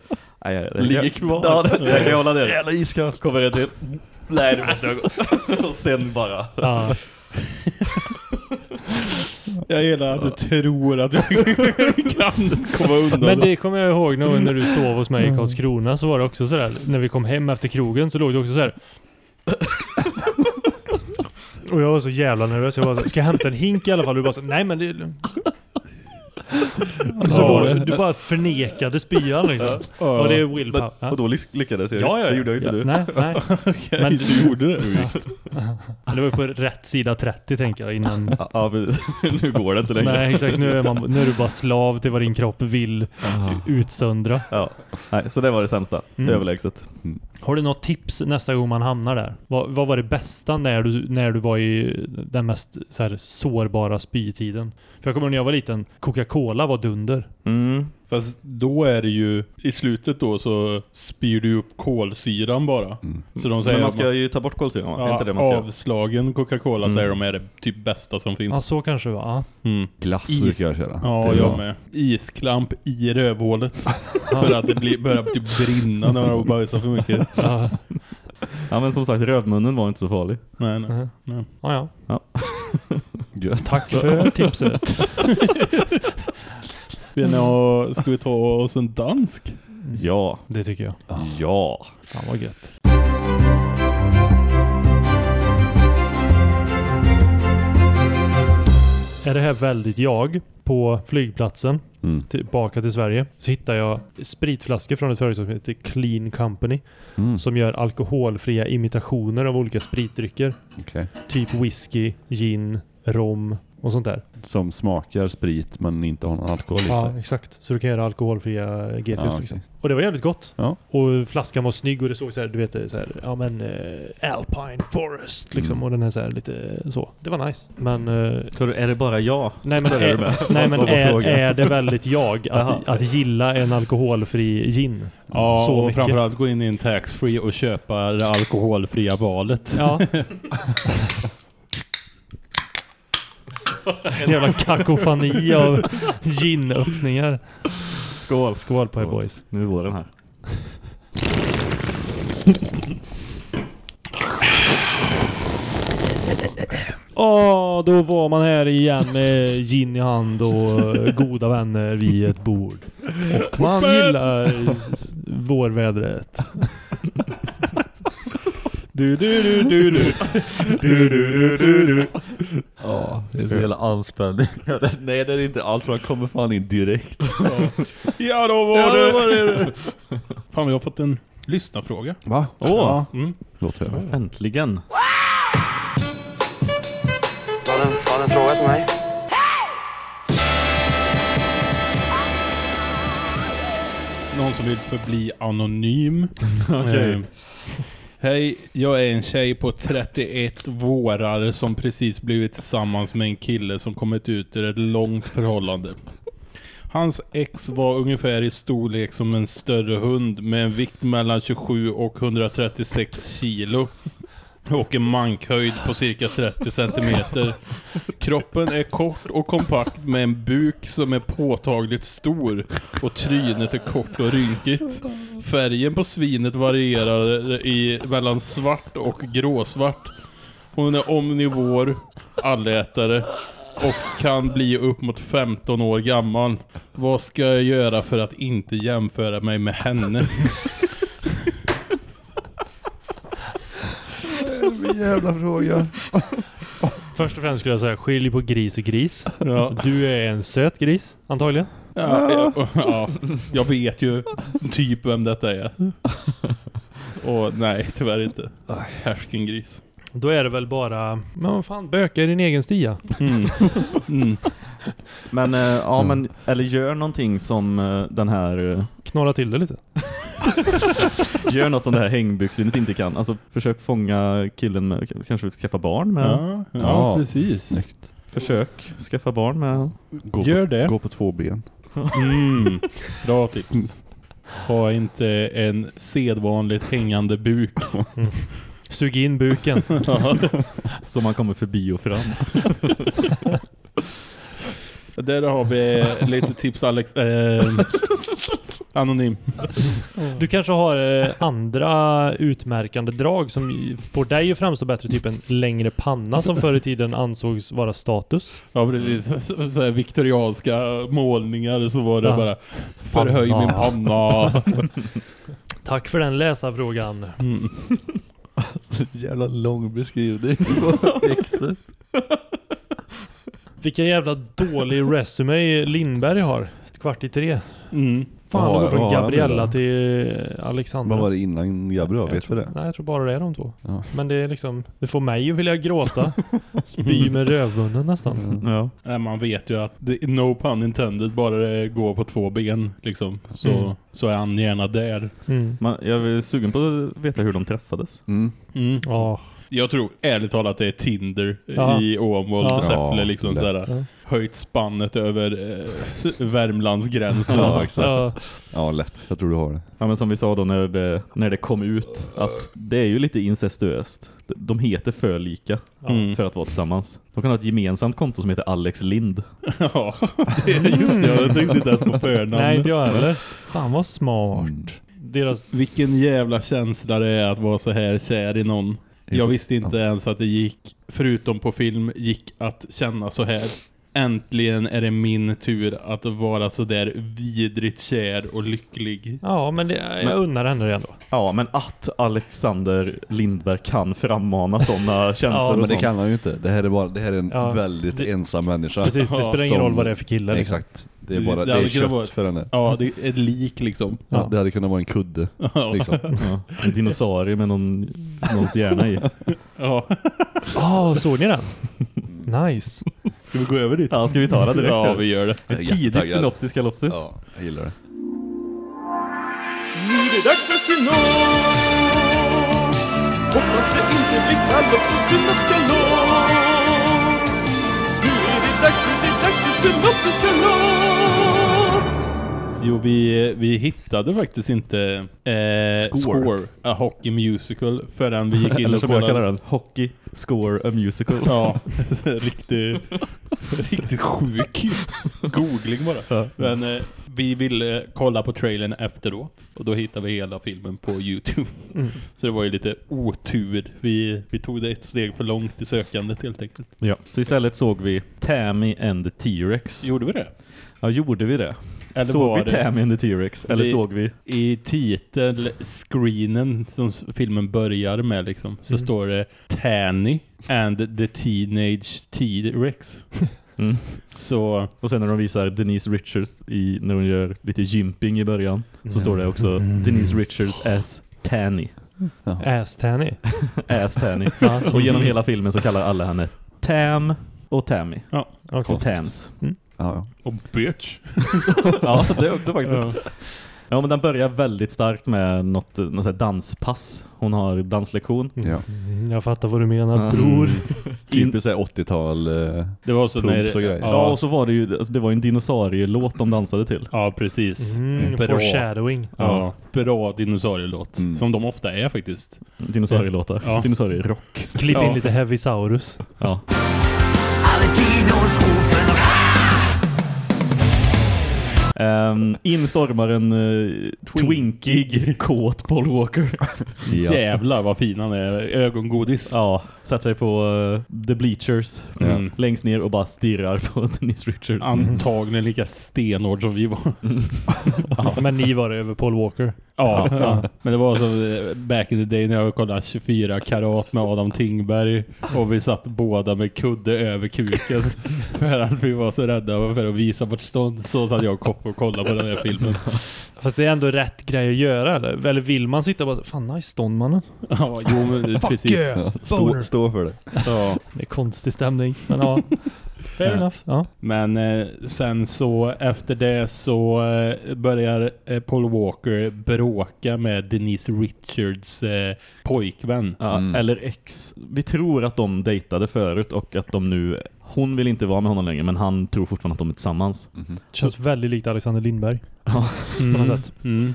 Nej, jag, jag, Ligger kvar. Ja, det, jag kan hålla det. Jävla iskallt. Kommer det till. Nej, det måste jag gå. Och sen bara. Ja. Jag gillar att du tror att jag kan komma undan Men det kommer jag ihåg när du sov hos mig i Karlskrona så var det också sådär. När vi kom hem efter krogen så låg det också så här. Och jag var så jävla nervös. Jag var så, ska jag hämta en hink i alla fall? Och du bara så, nej men det... Ja. det- du bara förnekade spyan liksom. Ja. Och det är Men, willpower. Ja. och då lyck- lyckades jag. Ja, ja, ja. Det gjorde jag inte ja. du. Nej, nej. Men du gjorde det. Men det var på rätt sida 30 tänker jag innan. Ja, ja, nu går det inte längre. Nej exakt, nu är, man, nu är du bara slav till vad din kropp vill utsöndra. Ja. Nej, så det var det sämsta. Mm. Överlägset. Har du något tips nästa gång man hamnar där? Vad, vad var det bästa när du, när du var i den mest så här, sårbara spytiden? För jag kommer ihåg när jag var liten, Coca-Cola var dunder. Mm. Fast då är det ju, i slutet då så spyr du upp kolsyran bara. Mm. Så de säger Men man ska ju ta bort kolsyran va? Är ja, inte det man ska avslagen Coca-Cola Mm. säger de är det typ bästa som Ja, finns. så kanske det var. Ja. Mm. Glass Is. brukar jag köra. Ja, jag med. Isklamp i rövhålet. för att det blir, börjar typ brinna när man har bajsat för mycket. Ja. Ja men som sagt, rövmunnen var inte så farlig. Nej, nej. Mhm. nej. Ja, ja. Gött. Tack för tipset. Ni ha, ska vi ta oss en dansk? Ja. Det tycker jag. Ja. Fan vad gött. Är det här väldigt jag på flygplatsen Mm. tillbaka till Sverige så hittar jag spritflaskor från ett företag som heter Clean Company Mm. som gör alkoholfria imitationer av olika spritdrycker. Okej. Typ whisky, gin, rom och sånt där. Som smakar sprit men inte har någon alkohol i Ja, sig. exakt. Så du kan göra alkoholfria GTs Ja, liksom. Och det var jävligt gott. Ja. Och flaskan var snygg och det såg så här, du vet, så här, ja men eh, Alpine Forest liksom. Mm. Och den är så här lite så. Det var nice. Men... eh, Så är det bara jag Nej men, är, med? nej, men är, är det väldigt jag Jaha. att, att gilla en alkoholfri gin? Ja, så och mycket. framförallt gå in i en taxfree och köpa det alkoholfria valet. Ja. en jävla kakofoni av ginöppningar. Skål. Skål på er boys. Nu är våren här. Åh, då var man här igen med gin i hand och eh, goda vänner vid ett bord. Och man gillar vårvädret. Du, du, du, du, du. Du, du, du, du, du. Ja, det är så jävla anspänning. Nej det är inte allt för han kommer fan in direkt. Ja, då var Ja, det. då var det. Fan, vi har fått en lyssnarfråga. Va? Åh, Ja, mm. Låt höra. äntligen. Hade en, fråga till mig? Någon som vill förbli anonym. Okej. Hej, jag är en tjej på 31 vårar som precis blivit tillsammans med en kille som kommit ut ur ett långt förhållande. Hans ex var ungefär i storlek som en större hund med en vikt mellan 27 och 136 kilo. Och en mankhöjd på cirka 30 centimeter. Kroppen är kort och kompakt med en buk som är påtagligt stor. Och trynet är kort och rynkigt. Färgen på svinet varierar i mellan svart och gråsvart. Hon är omnivor, allätare och kan bli upp mot 15 år gammal. Vad ska jag göra för att inte jämföra mig med henne? Min jävla fråga. Först och främst skulle jag säga skilj på gris och gris. Ja, Du är en söt gris, antagligen. ja, ja, ja, jag vet ju typ vem detta är. Och nej, tyvärr inte. Härskengris. Då är det väl bara, men vad fan, böka i din egen stia. Mm. Mm. Men, eh, ja men, eller gör någonting som eh, den här, eh, Knorra till det lite. gör något som det här hängbyxvinet inte kan. Alltså försök fånga killen med, kanske skaffa barn med, Ja, ja, Ja. precis. Snyggt. försök skaffa barn med. Gå Gör på, det. Gå på två ben. Mm. Bra tips. Ha inte en sedvanligt hängande buk. Sug in buken. Så man kommer förbi och fram. Där har vi lite tips Alex. Eh, anonym. Du kanske har eh, andra utmärkande drag som får dig att framstå bättre, typ en längre panna som förr i tiden ansågs vara status. Ja precis. Så, så här viktorianska målningar så var det Ja. bara Förhöj Panna. min panna. Tack för den läsarfrågan. Mm. Jävla lång beskrivning på exet. Vilken jävla dålig resume Lindberg har. Ett kvart i tre. Mm. Fan, de går från Gabriella till Alexandra. Vad var det innan Gabriel? Jag Vet vi tror, det? Nej, jag tror bara det är de två. Ja. Men det är liksom, det får mig att vilja gråta. Spy med rövmunnen nästan. Ja. Nej, man vet ju att det, no pun intended bara det går på två ben liksom. Så, Mm. så är han gärna där. Mm. Man, jag är sugen på att veta hur de träffades. Mm. Mm. Ja. Jag tror ärligt talat att det är Tinder Ja. i Åmål Ja. Säffle Ja, liksom lätt. sådär. Höjt spannet över eh, Värmlandsgränsen. Ja. Ja. Ja, lätt. Jag tror du har det. Ja men som vi sa då när det, när det kom ut att det är ju lite incestuöst. De heter för lika Mm. för att vara tillsammans. De kan ha ett gemensamt konto som heter Alex Lind. Ja, det är just det. Jag tänkte inte ens på förnamn. Nej, inte jag heller. Fan vad smart. Mm. Deras... Vilken jävla känsla det är att vara så här kär i någon. Jag visste inte ens att det gick, förutom på film, gick att känna så här. Äntligen är det min tur att vara så där vidrigt kär och lycklig. Ja, men det, jag unnar henne det ändå. Ja men att Alexander Lindberg kan frammana sådana känslor Ja, Men det sånt. kan han ju inte. Det här är bara det här är en Ja, väldigt det- ensam människa. Precis, det Ja, spelar ingen som- roll vad det är för kille. liksom. Exakt. Det är Det- bara det det är hade kunnat kött vara- för henne. Ja, det är ett lik liksom. Ja. Det hade kunnat vara en kudde. Ja. Liksom. Ja, en dinosaurie med någon, någons hjärna i. Ja. Ja, såg ni den? Nice. Ska vi gå över dit? Ja, ska vi ta det direkt? Ja, vi gör det. Ett tidigt synopsis kalopsis. Ja, jag gillar det. Nu är det dags för synops Hoppas det inte blir kalops och synops galops Nu är det dags för, det är dags för synopsis galops Jo, vi, vi hittade faktiskt inte eh, Score. score. A Hockey Musical, förrän vi gick in Eller och kollade. den, Hockey Score a Musical. Ja, riktigt, riktigt sjuk googling bara. Men eh, vi ville kolla på trailern efteråt och då hittade vi hela filmen på Youtube. Mm. Så det var ju lite otur. Vi, vi tog det ett steg för långt i sökandet helt enkelt. Ja. Så istället såg vi Tammy and the T-Rex. Gjorde vi det? Ja, gjorde vi det? Eller såg vi Tammy and the T-Rex? Eller Vi- såg vi... I titelscreenen som filmen börjar med liksom, så Mm. står det Tanny and the Teenage T-Rex. Mm. Så Och sen när de visar Denise Richards i, när hon gör lite gymping i början så står det också Denise Richards as Tanny. Ass-Tanny. As Tanny. Och genom hela filmen så kallar alla henne Tam och Tammy. Okej. Och Tams. Ja, ja. och bitch. ja, det är också faktiskt. Ja. Ja, men den börjar väldigt starkt med något, något så här danspass. Hon har danslektion. ja. Mm, Jag fattar vad du menar, bror. Typiskt såhär 80-tal. Eh, Det var så när... och grejer. Ja, och så var det ju, alltså, det var en dinosaurielåt de dansade till. ja, precis. Mm, Bra. foreshadowing. Ja, bra dinosaurielåt. Mm. Som de ofta är faktiskt. Dinosaurielåtar. Ja. Dinosaurierock. Klipp in Ja. lite Heavisaurus. Ja. Alle Dinos Um, in stormar en uh, twinkig, kåt Paul Walker. ja. Jävlar vad fin han är. Ögongodis. ja, sätter sig på uh, the bleachers Mm. längst ner och bara stirrar på Denise Richards. Antagligen lika stenhård som vi var. Men ni var över Paul Walker. Ja, ja. men det var så eh, back in the day när jag kollade 24 karat med Adam Tingberg och vi satt båda med kudde över kuken för att vi var så rädda för att visa vårt stånd. Så satt jag och Och kollade på den här filmen. Fast det är ändå rätt grej att göra eller? Eller vill man sitta och bara så, fan nice ståndmannen. Ja, jo men precis. yeah. Stå, stå för det. Ja. Det är konstig stämning. Men ja, fair Ja. enough. Ja. Men eh, sen så efter det så eh, börjar eh, Paul Walker bråka med Denise Richards eh, pojkvän. Ja, Mm. Eller ex. Vi tror att de dejtade förut och att de nu... Hon vill inte vara med honom längre men han tror fortfarande att de är tillsammans. Mhm. Känns väldigt likt Alexander Lindberg. Mm. på något sätt. Mm.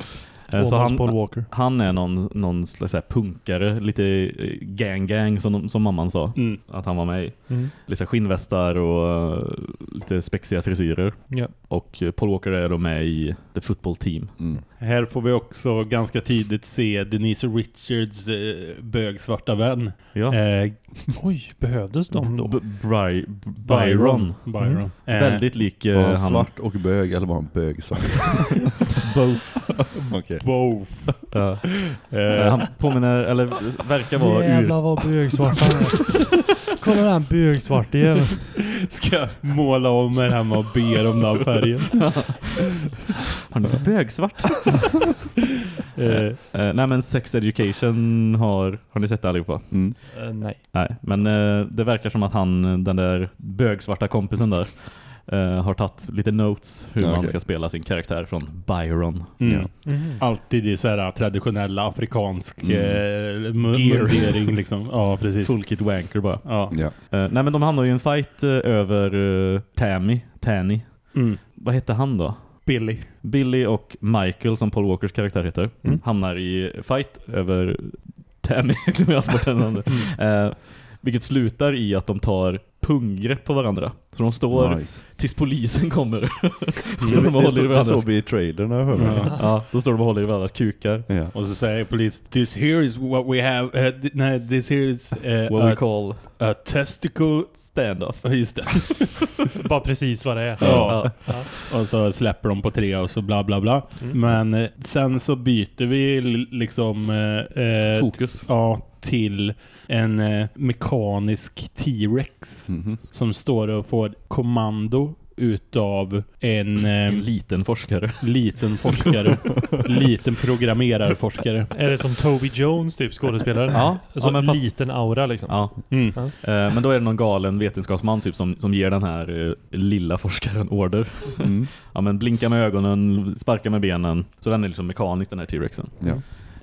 Eh, Så han, Paul Walker. han är någon, någon slags punkare, lite eh, gang-gang som, som mamman sa Mm. att han var med i. Mm. Lite skinnvästar och eh, lite spexiga frisyrer. Ja. Och Paul Walker är då med i The Football Team. Mm. Här får vi också ganska tidigt se Denise Richards bögsvarta vän. Ja. Eh, Oj, behövdes de då? B- Bry, Byron. Byron. Eh, Väldigt lik eh, Var han svart och bög eller var han bög? Both. Okej. Both. Ja. Eh, Han påminner, eller verkar vara ur... Jävlar vad bögsvart han är. Kolla den bögsvarte jäveln. ska måla om här hemma och ber om den färgen. Har ni bögsvart? Eh, Eh, nej men Sex Education har, har ni sett det allihopa? Mm. Eh, nej. Nej, men eh, det verkar som att han, den där bögsvarta kompisen där, eh, har tagit lite notes hur Ja, man ska spela sin karaktär från Byron. mm. Ja. Alltid i så här traditionella afrikansk Mm. eh, mundering liksom. Ja, precis. Full kit wanker bara. Ja. Ja. Eh, nej men de hamnar ju i en fight eh, över uh, Tammy, Tanny. Mm. Vad hette han då? Billy. Billy och Michael som Paul Walkers karaktär heter Mm. hamnar i fight över Tammy. Jag glömmer bort. Mm. Eh, vilket slutar i att de tar punggrepp på varandra. Så de står Nice. tills polisen kommer. Mm. står de och håller i så, det varandras såg vi i trailern har jag mig. Ja. Då står de och håller i varandras kukar. Ja. Och så säger polis, this here is what we have, uh, th- nej, this here is uh, What we a, call a testicle stand-off. Just det. Bara precis vad det är. Ja. Ja. Och så släpper de på tre och så bla bla bla. Mm. Men eh, sen så byter vi liksom eh, Fokus. ja, till en eh, mekanisk T-Rex Mhm. som står och får kommando utav en eh, En liten forskare. liten forskare. liten programmerarforskare. Är det som Toby Jones typ skådespelare? Ja, Så ja, men fast- liten aura liksom. Ja, Mm. eh, men då är det någon galen vetenskapsman typ som, som ger den här eh, lilla forskaren order. Mm. Ja men blinka med ögonen, sparka med benen. Så den är liksom mekanisk den här T-rexen. Ja.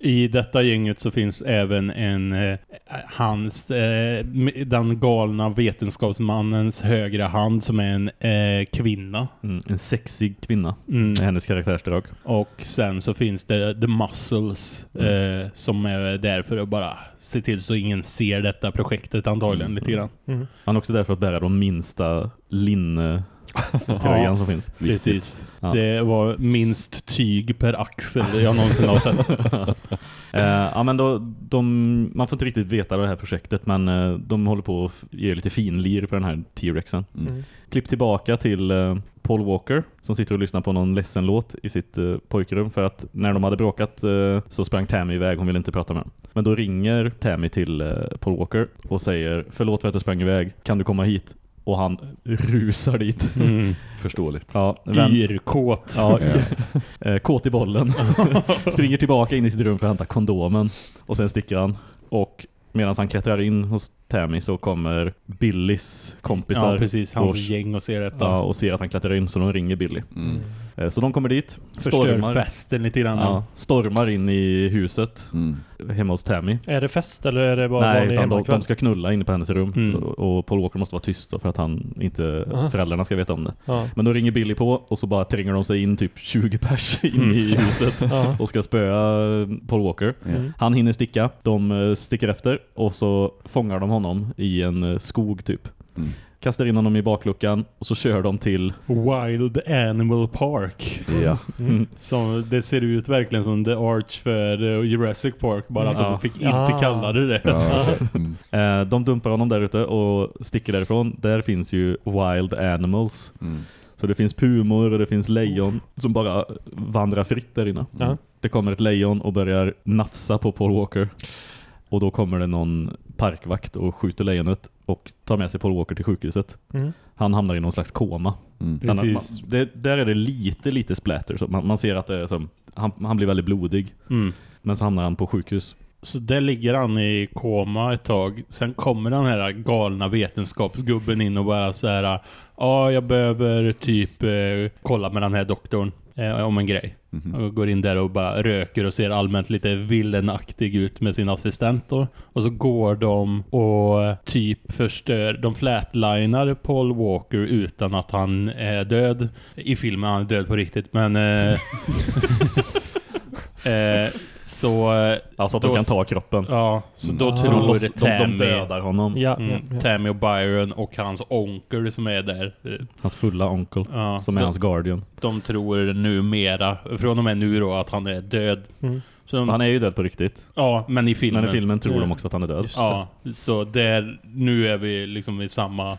I detta gänget så finns även en eh, hans eh, den galna vetenskapsmannens högra hand som är en eh, kvinna. Mm, en sexig kvinna. Mm. Med hennes karaktärsdrag. Och sen så finns det The Muscles Mm. eh, som är där för att bara se till så ingen ser detta projektet antagligen Mm. lite grann. Mm. Han är också där för att bära de minsta linnetröjan Ja. som finns. Precis. Ja. Det var minst tyg per axel jag någonsin har sett. Eh, ja, men då, de, man får inte riktigt veta det här projektet men eh, de håller på att ge lite finlir på den här T-rexen. Mm. Klipp tillbaka till eh, Paul Walker som sitter och lyssnar på någon ledsen låt i sitt eh, pojkrum för att när de hade bråkat eh, så sprang Tammy iväg, hon ville inte prata med honom. Men då ringer Tammy till eh, Paul Walker och säger förlåt för att jag sprang iväg, kan du komma hit? Och han rusar dit. Mm. Förståeligt. Ja, vän, Yrkåt. ja, eh, kåt i bollen. Springer tillbaka in i sitt rum för att hämta kondomen. Och sen sticker han. Och medan han klättrar in hos Tammy så kommer Billys kompisar Ja, precis. Hans och- gäng och ser detta. ja, och ser att han klättrar in så de ringer Billy. Mm. Eh, Så de kommer dit, Förstör stormar, festen lite grann. ja, stormar in i huset Mm. hemma hos Tammy. Är det fest eller är det bara Nej, utan de, de ska knulla inne på hennes rum. Mm. Och och Paul Walker måste vara tyst då för att han inte, Aha. föräldrarna ska veta om det. Ja. Men då ringer Billy på och så bara tränger de sig in typ 20 pers in Mm. i huset Ja. och ska spöa Paul Walker. Mm. Han hinner sticka, de eh, sticker efter och så fångar de honom i en eh, skog typ. Mm. Kastar in honom i bakluckan och så kör de till Wild Animal Park. Ja. mm. Som det ser ut verkligen som The Arch för eh, Jurassic Park. Bara att Ja. de fick inte Ah. kalla det det. Ja. Mm. Eh, de dumpar honom där ute och sticker därifrån. Där finns ju wild animals. Mm. Så det finns pumor och det finns lejon som bara vandrar fritt där inne. Det kommer ett lejon och börjar nafsa på Paul Walker. Och då kommer det någon parkvakt och skjuter lejonet och tar med sig Paul Walker till sjukhuset. Mm. Han hamnar i någon slags koma. Mm. Den- man, Precis. det, där är det lite, lite splatter. Så man, man ser att det är som, han, han blir väldigt blodig. Mm. Men så hamnar han på sjukhus. Så där ligger han i koma ett tag. Sen kommer den här galna vetenskapsgubben in och bara så här. Ja, jag behöver typ eh, kolla med den här doktorn eh, om en grej. Mhm. Och går in där och bara röker och ser allmänt lite villenaktig ut med sin assistent då. Och så går de och typ förstör, de flatlinar Paul Walker utan att han är död. I filmen är han död på riktigt, men... Eh, eh, så... eh, Ja, så att Då de kan ta kroppen. Ja, så då de, tror de, de Tammy, dödar honom. Ja, mm, ja, ja. Tammy och Byron och hans onkel som är där. Hans fulla onkel. Ja, Som är de, hans guardian. de tror numera, från och med nu då, att han är död. Mm. Så de, Han är ju död på riktigt. ja, men i filmen. Men i filmen tror Ja. de också att han är död. Ja, så där, nu är vi liksom i samma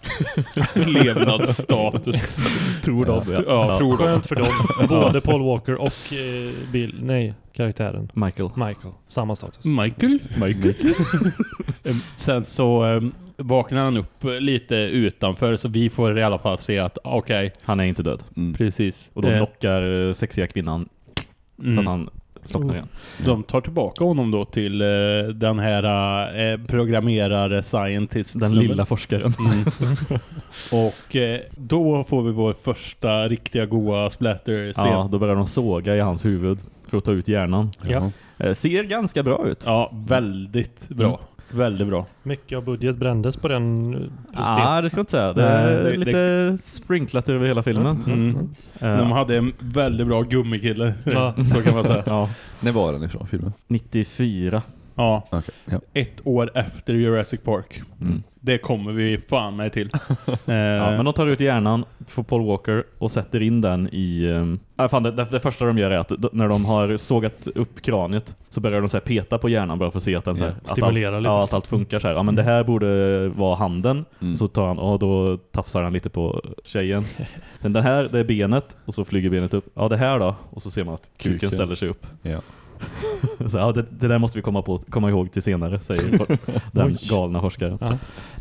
levnadsstatus. Tror de, ja. Ja, tror de. Skönt för dem. Både Paul Walker och eh, Bill, nej, karaktären. Michael. Michael. Samma status. Michael? Michael. Sen så em, vaknar han upp lite utanför så vi får i alla fall se att okej, Han är inte död. Mm. precis. Och då Eh, knockar eh, sexiga kvinnan mm. så att han slocknar igen. De tar tillbaka honom då till eh, den här eh, programmerare scientist Den lilla forskaren. Mm. Och eh, då får vi vår första riktiga goa splatter-scen. Ja, Ja. då börjar de såga i hans huvud för att ta ut hjärnan. Ja. Eh, ser ganska bra ut. väldigt bra. Mm. Väldigt bra. Mycket av budget brändes på den. eh, Ja, det ska jag inte säga. Det är Nej, det- lite sprinklat över hela filmen. Mm. Eh, De hade en väldigt bra gummikille. Ja. Så kan man säga. ja, När var den ifrån filmen? 94. Ja, Okej. Ja. ett år efter Jurassic Park. Mm. Det kommer vi fan med till. eh, Ja, men de tar ut hjärnan för Paul Walker och sätter in den i... Äh, fan, det, det, det första de gör är att när de har sågat upp kraniet så börjar de så här peta på hjärnan bara för att se att den så här, Ja, att allt, lite. Ja, att allt funkar så här. Ja, men det här borde vara handen. Mm. Så tar han och då tafsar han lite på tjejen. Sen det här, det är benet och så flyger benet upp. Ja, det här då? Och så ser man att kuken Kuken. ställer sig upp. Ja. Så, ja, det, det där måste vi komma, på, komma ihåg till senare, säger den galna forskaren. Ja.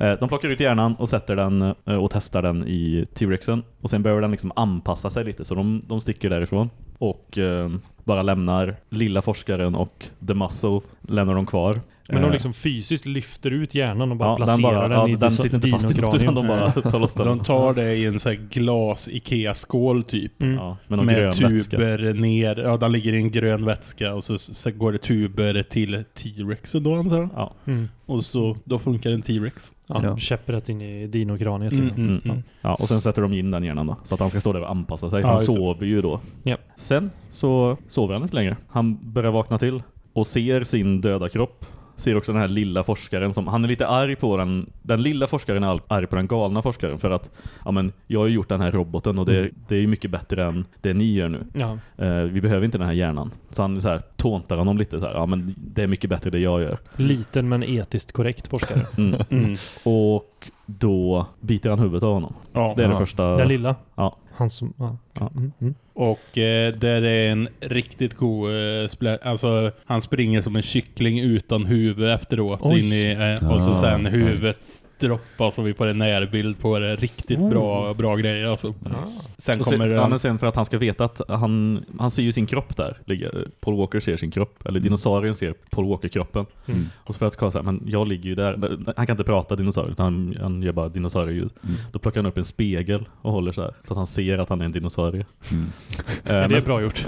Eh, De plockar ut hjärnan och sätter den eh, och testar den i T-Rexen. Och sen börjar den liksom anpassa sig lite, så de, de sticker därifrån. Och eh, bara lämnar lilla forskaren och The Muscle lämnar de kvar. Men de Eh, liksom fysiskt lyfter ut hjärnan och bara ja, placerar den, bara, den ja, i den sitter inte fast i något utan de bara tar loss den. De tar det i en sån här glas Ikea-skål typ. Mm. Ja, med med vätska. tuber ner. Ja, den ligger i en grön vätska och så, så går det tuber till T-Rexen då antar jag. Ja. Mm. Och så, då funkar en T-Rex. Ja, Ja. Käpprätt in i dinokraniet. Mm, liksom. mm, Mm. mm. Ja, och sen sätter de in den hjärnan då. Så att han ska stå där och anpassa sig. För Ja, han sover ju då. Ja. Sen så sover han inte längre. Han börjar vakna till och ser sin döda kropp. Ser också den här lilla forskaren som, han är lite arg på den, den lilla forskaren är arg på den galna forskaren för att, ja men, jag har ju gjort den här roboten och det, det är ju mycket bättre än det ni gör nu. Ja. Eh, vi behöver inte den här hjärnan. Så han så här, tåntar honom lite så här, ja men det är mycket bättre det jag gör. Liten men etiskt korrekt forskare. Mm. Mm. Och då biter han huvudet av honom. Ja. Det är det Ja. första. Den lilla. Ja. Han som... Ja. Ja. Mm, mm. Och eh, där är en riktigt god eh, Alltså han springer som en kyckling utan huvud efteråt Oj. in i, eh, och så Ah, sen nice. huvudet droppas och vi får en närbild på det. Riktigt bra, bra grejer alltså. Sen Och kommer sen, den... men sen för att han ska veta att han, han ser ju sin kropp där. ligga- Paul Walker ser sin kropp. Eller dinosaurien ser Paul Walker-kroppen. Mm. Och så för att så här, men jag ligger ju där. Han kan inte prata dinosaurier utan han, han gör bara dinosaurieljud. Mm. Då plockar han upp en spegel och håller så här. Så att han ser att han är en dinosaurie. Mm. Eh, Det men- är bra gjort.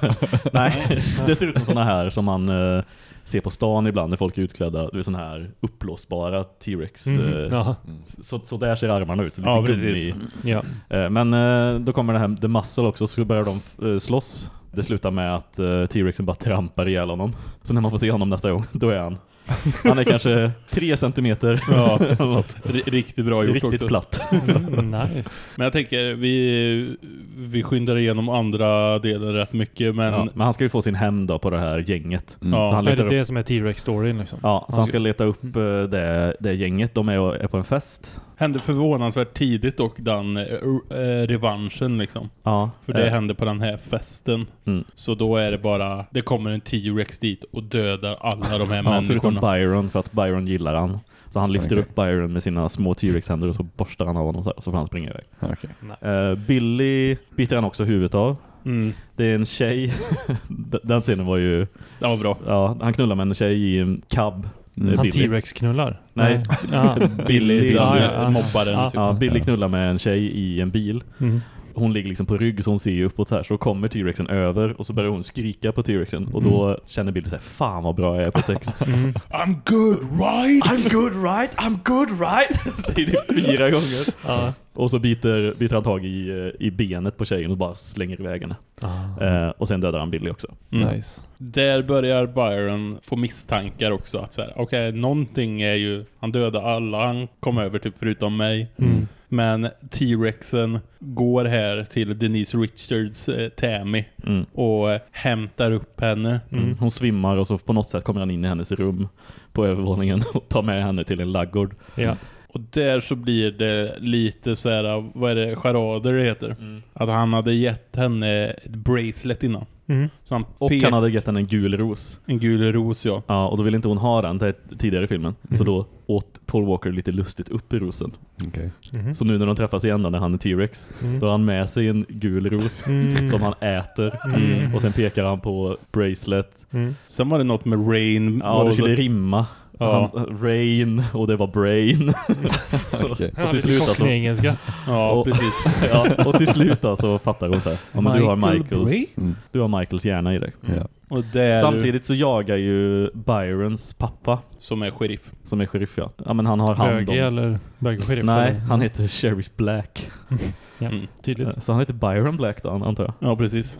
Nej, det ser ut som sådana här som man eh, ser på stan ibland när folk är utklädda. Du vet sådana här uppblåsbara T-Rex. Mm. eh, så, så där ser armarna ut. Lite Ja, precis. ja. Eh, Men eh, då kommer det här The Muscle också, så börjar de eh, slåss. Det slutar med att eh, T-Rexen bara trampar ihjäl honom. Så när man får se honom nästa gång, då är han han är kanske tre centimeter Ja. riktigt bra gjort Riktigt också. platt. Mm, nice. Men jag tänker, vi, vi skyndar igenom andra delen rätt mycket, men... Ja, men han ska ju få sin hem då på det här gänget. Mm. Ja. Så han Är det upp, det som är T-Rex-storyn liksom? ja, så han ska leta upp eh, det, det gänget. De är, är på en fest. Hände förvånansvärt tidigt och den eh, eh, revanschen liksom. Ja, För det eh, hände på den här festen. Mm. Så då är det bara, det kommer en T-Rex dit och dödar alla de här Ja, förutom människorna. Byron, för att Byron gillar han. Så han lyfter Okej. upp Byron med sina små T-Rex-händer och så borstar han av honom så, här, och så får han springa iväg. Okej. Nice. Eh, Billy biter han också huvudet av. Mm. Det är en tjej. Den scenen var ju... Det var bra. Ja, han knullar med en tjej i en cab. Mm. Han Billy. T-Rex-knullar? Nej. Ja. Billy, Billy- den Ja, ja, ja. mobbaren Ja. typ. Ja, Billy knullar med en tjej i en bil. Mm. Hon ligger liksom på rygg så hon ser ju uppåt så här. Så då kommer T-Rexen över och så börjar hon skrika på T-Rexen. Och då känner Billy så här, fan vad bra jag är på sex. Mm. I'm good right! I'm good right, I'm good right! Säger det fyra gånger. Ja. Och så biter, biter han tag i, eh, i benet på tjejen och bara slänger iväg henne. Ah. Eh, och sen dödar han Billy också. Mm. Nice. Där börjar Byron få misstankar också. Att så här, okej, någonting är ju... Han dödade alla han kom över typ förutom mig. Mm. Men T-Rexen går här till Denise Richards eh, Tammy Mm. och eh, hämtar upp henne. Mm. Hon svimmar och så på något sätt kommer han in i hennes rum på övervåningen och tar med henne till en laggård. Ja. Och där så blir det lite så här, vad är det, charader det heter. Att han hade gett henne ett bracelet innan. Mm. Så han Och han hade gett henne en gul ros. en gul ros ja. Ja, och då ville inte hon ha den till tidigare i filmen. Så då åt Paul Walker lite lustigt upp i rosen. Okej. Mhm. Så nu när de träffas igen då, när han är T-Rex, Mm. då har han med sig en gul ros Mm. som han äter. Mm. Och sen pekar han på bracelet. Mm. Sen var det något med Rain. Ja, det skulle så- rimma. Ja. Han, rain och det var brain. Okej. Ja, till slut alltså. engelska. Ja, Och- precis. ja, och till slut då så fattar hon så här. Ja, men du har Michael Michaels, Mm. du har Michaels hjärna i dig. Ja. Och där Samtidigt så jagar ju Byrons pappa, som är sheriff. som är sheriff ja. Ja men han har hand Bögig om... eller bögsheriff? Nej, eller? han heter Sheriff Black. Ja, Mm. tydligt. Så han heter Byron Black då, antar jag. Ja, precis.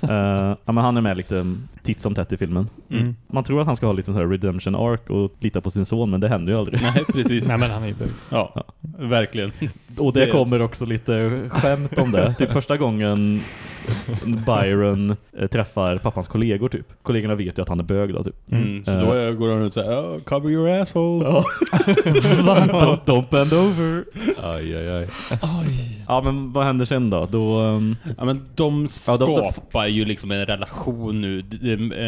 Eh, ja, men han är med lite titt som tätt i filmen. Mm. Man tror att han ska ha lite sån här redemption arc och lita på sin son, men det händer ju aldrig. Nej, precis. Nej men han är ju bög. Ja, verkligen. Och det Det- kommer också lite skämt om det. Typ första gången Byron eh, träffar pappans kollegor typ. Kollegorna vet ju att han är bög då typ. Mm, så Eh. då är- går han ut och säger oh, cover your asshole. Ja. don't, don't bend over. Aj, aj, aj. Ja men vad händer sen då? Då... ehm, Ja men de Ja, de- de- skapar ju liksom en relation nu,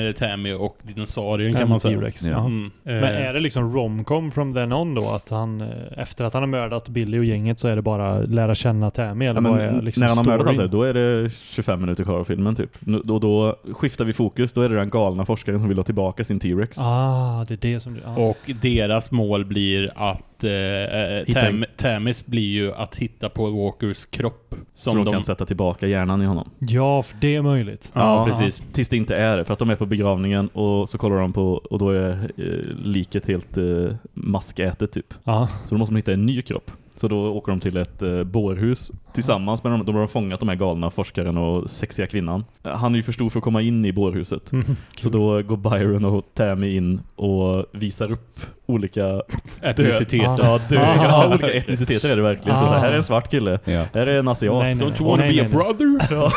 eh, Tammy och dinosaurien kan man säga. T-Rex, Ja. Mm. Men är det liksom romcom from then on då? Att han, eh, efter att han har mördat Billy och gänget så är det bara lära känna Tammy? Eller Ja, men vad är liksom när han har mördat allt storyn? det, då är det 25 minuter kvar av filmen typ. Då, då skiftar vi fokus, då är det den galna forskaren som vill ha tillbaka sin T-Rex. Ah, det är det som... Ah. Och deras mål blir att eh, eh, Tam, Tammys blir ju att hitta på Walkers kropp. så Som de, de... kan sätta tillbaka hjärnan i honom. Ja, för det är möjligt. Ja, precis. Tills det inte är det, för att de är på begravningen och så kollar de på, och då är eh, liket helt eh, maskätet typ. Ja. Så då måste de hitta en ny kropp. Så då åker de till ett eh, bårhus tillsammans med dem. De har fångat de här galna forskaren och sexiga kvinnan. Han är ju för stor för att komma in i bårhuset. Mhm. Så då går Byron och Tammy in och visar upp olika Etniciteter. Ja, dö, Ah. ja, olika etniciteter är det verkligen. För så här, Ah. är en svart kille. Ja. Här är en asiat. Nej, nej, Don't you wanna nej, be nej, a brother?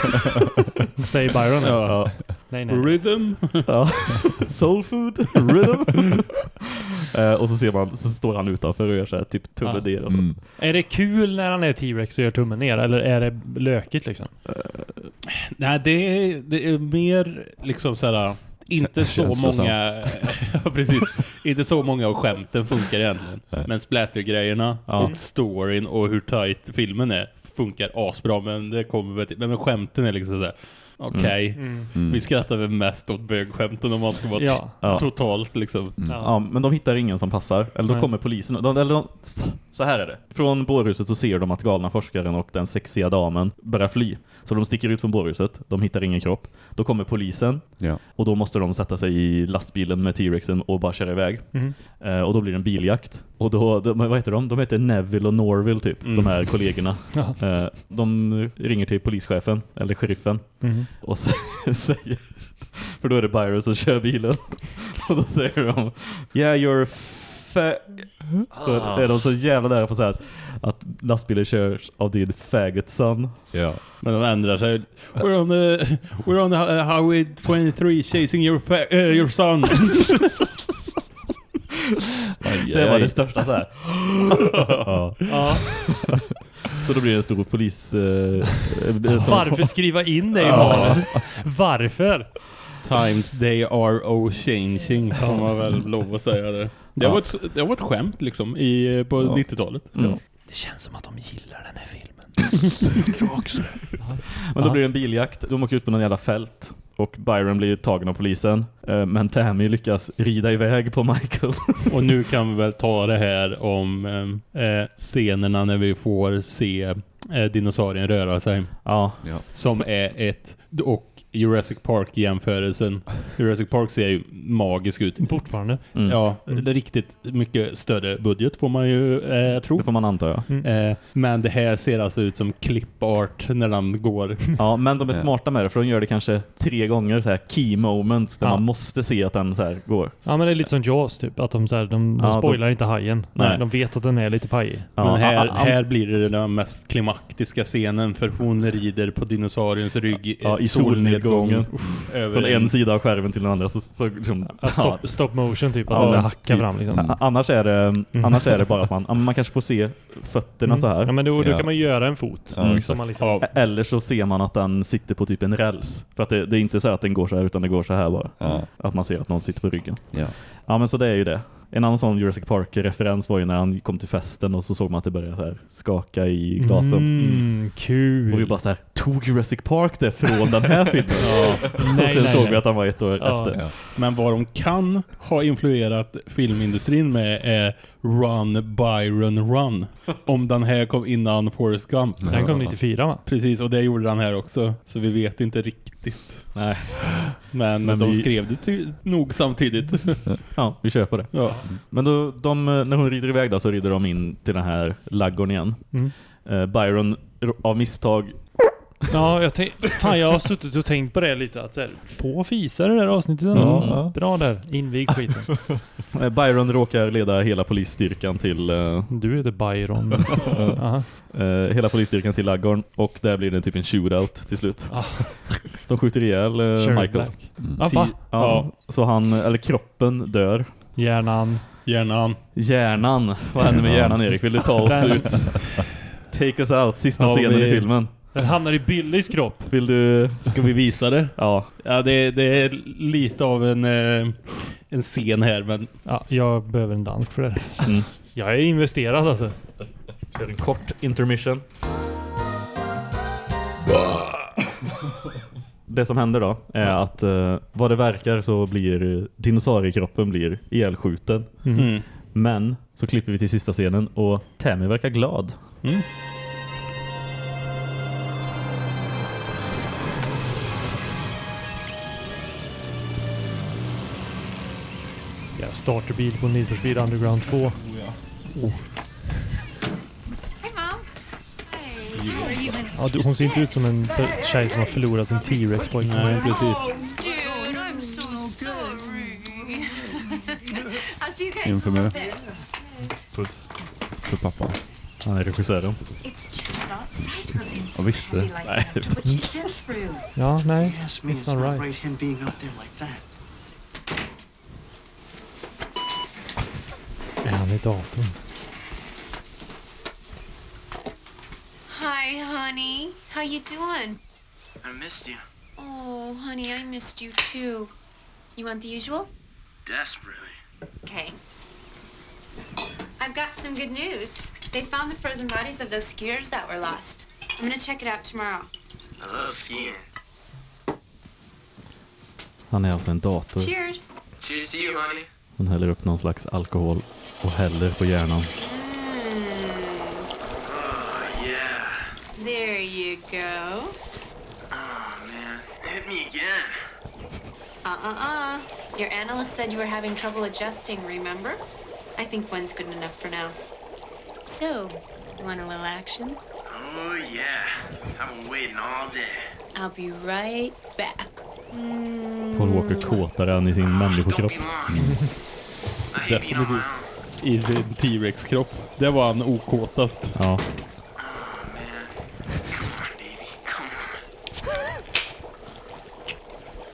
Säg Byron. Ja. Nej, nej. Rhythm? Ja. Soul food, rhythm. eh, och så ser man, så står han utanför och gör så här typ tumme Ah. ner och sånt. Mm. Är det kul när han är T-Rex och gör tummen ner? Eller är det lökigt liksom? Nej, det är, det är mer liksom såhär... Inte Kä- så många... ja, precis. Inte så många av skämten funkar egentligen. Nej. Men splattergrejerna Ja. och storyn och hur tight filmen är funkar asbra. Men det kommer väl till... Men skämten är liksom såhär... Okej. Mm. Vi skrattar väl mest åt bögskämten om man ska vara Ja. Ja. totalt liksom. Ja, men de hittar ingen som passar. Eller då Nej. kommer polisen. De, eller de, så här är det. Från bårhuset så ser de att galna forskaren och den sexiga damen börjar fly. Så de sticker ut från bårhuset. De hittar ingen kropp. Då kommer polisen. Ja. Och då måste de sätta sig i lastbilen med T-Rexen och bara köra iväg. Mhm. Eh, och då blir det en biljakt. Och då, de, vad heter de? De heter Neville och Norville typ, Mm. de här kollegorna. Ja. Eh, de ringer till polischefen, eller sheriffen, Mhm. och sä- säger... För då är det Byron som kör bilen. Och då säger de Yeah, you're fa... Då är de så jävla nära på att säga att, att lastbilen körs av din faggot son. Ja. Men de ändrar sig. We're on the, we're on the uh, highway 23 chasing your, fa- uh, your son. Det var det största så här. ja. Ja. Så då blir det en stor polis... Eh, Varför skriva in det i manuset? Varför? Times they are oh changing får man väl lov att säga det. Det, Ja. var, ett, det var ett skämt liksom i, på Ja. 90-talet. Mm. Det känns som att de gillar den här filmen. Men då blir det en biljakt. De åker ut på någon jävla fält. Och Byron blir tagen av polisen. Eh, Men Tammy lyckas rida iväg på Michael. Och nu kan vi väl ta det här om eh, scenerna när vi får se eh, dinosaurien röra sig. ja. Ja. Som är ett... Och Jurassic Park-jämförelsen. Jurassic Park ser ju magisk ut. Fortfarande. Mm. Ja, det är riktigt mycket större budget får man ju eh, tro. Det får man anta, ja. Eh, men det här ser alltså ut som clipart när den går. Ja, men de är smarta med det för de gör det kanske tre gånger så här key moments där Ja. man måste se att den så här går. Ja men det är lite som Jaws typ. Att de, så här, de, de Ja, de- spoilar inte hajen. Nej. De vet att den är lite pajig. Ja, men här, här blir det den mest klimaktiska scenen för hon rider på dinosauriens rygg i, Ja, i solnedgången. Över Från en sida av skärmen till den andra så, så liksom, Ja, stop, stop motion typ. Att Ja, det hackar typ. fram liksom. Annars är det, annars är det bara att man, man kanske får se fötterna så här. Mm. Ja men då, då Ja. kan man göra en fot. Ja, Mm. Som man liksom, Ja, Eller så ser man att den sitter på typ en räls. För att det, det är inte så här att den går så här utan det går så här bara. Ja. Att man ser att någon sitter på ryggen. Ja. Ja men så det är ju det. En annan sån Jurassic Park-referens var ju när han kom till festen och så såg man att det började så här skaka i glasen. Mm, kul. Och vi bara så här, tog Jurassic Park det från den här filmen? och Nej, sen nej, såg nej. vi att han var ett år Ja. efter. Ja. Men vad de kan ha influerat filmindustrin med är Run Byron Run. Om den här kom innan Forrest Gump. Den kom 94 va? Precis, och det gjorde den här också. Så vi vet inte riktigt. Nej. Men, Men de vi- skrev det nog samtidigt. Ja, vi köper det. ja. Men då, de, när hon rider iväg då så rider de in till den här laggården igen. Mm. Eh, Byron av misstag Ja, jag tänk, fan jag har suttit och tänkt på det lite. Att så här, få fisar i det här avsnittet ändå. Mm. Ja, Bra där. Invig skiten. Eh, Byron råkar leda hela polisstyrkan till eh, Du heter Byron. Aha. eh, hela polisstyrkan till Laggorn och där blir det typ en shootout till slut. Ah. De skjuter ihjäl eh, Michael. Black. Ah, va? Ja, så han, eller kroppen dör. Hjärnan. Hjärnan. Hjärnan. Vad händer med hjärnan Erik? Vill du ta oss ut? Take us out, sista Ja, scenen vi- i filmen. Den hamnar i Billys kropp. Vill du... Ska vi visa det? Ja. Ja, det, det är lite av en, eh, en scen här, men Ja, jag behöver en dansk för det. Mm. Jag är investerad alltså. Kör en kort intermission. Det som händer då är att eh, vad det verkar så blir dinosauriekroppen blir ihjälskjuten. Mm. Men så klipper vi till sista scenen och Tammy verkar glad. Mm. Starterbil på Need for Speed Underground 2. Hey, Mom. Hey. How are you? Ja, du, hon ser inte ut som en tjej som har förlorat sin T-Rex pojke. Nej, precis. Oh, Inför mig. then. Puss. För pappa. Han är regissören. Jag visste. been through. Ja, nej. It's not right. Är han i datorn? Hi, honey. How you doing? I missed you. Oh, honey, I missed you too. You want the usual? Desperately. Okay. I've got some good news. They found the frozen bodies of those skiers that were lost. I'm gonna check it out tomorrow. I love skiing. Han är alltså en dator. Cheers. Cheers to you, honey. Hon häller upp någon slags alkohol och häller på hjärnan. Mm, Oh, yeah. there you go. Oh, man. Hit me again. Uh-uh-uh. Your analyst said you were having trouble adjusting, remember? I think one's good enough for now. So, want a little action? Oh, yeah. I've been waiting all day. I'll be right back. Mm. Paul Walker kåtare än i sin människokropp. Don't be long. I sin T-Rex-kropp. Det var han okåtast. Ja.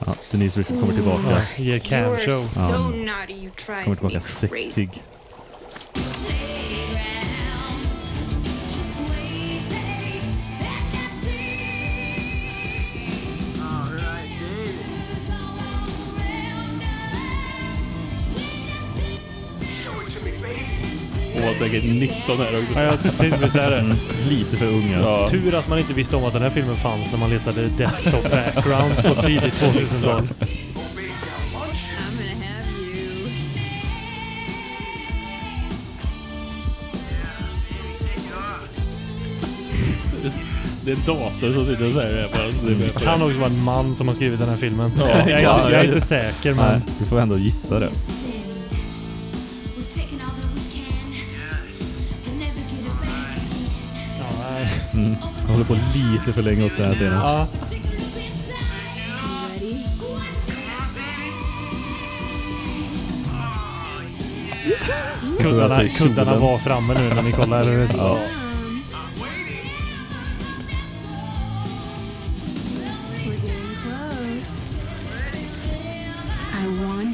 Ja. Denise Richards kommer tillbaka. Ja, ger cam show. so naughty, you drive Kommer me tillbaka crazy. sexig. Säkert 19 här också. Ja, jag tänkte precis säga det. Mm, lite för unga. Ja. Tur att man inte visste om att den här filmen fanns när man letade desktop backgrounds på tidigt 2000-tal. I'm gonna have you. Det är en dator som sitter och säger det. bara. Det är Det kan också vara en man som har skrivit den här filmen. Ja, jag, är inte, ja, jag är inte säker Nej, men... du får ändå gissa det. Håller på lite för länge också här scenen. Ja. Kuddarna, i kuddarna var framme nu när ni kollar? Ja.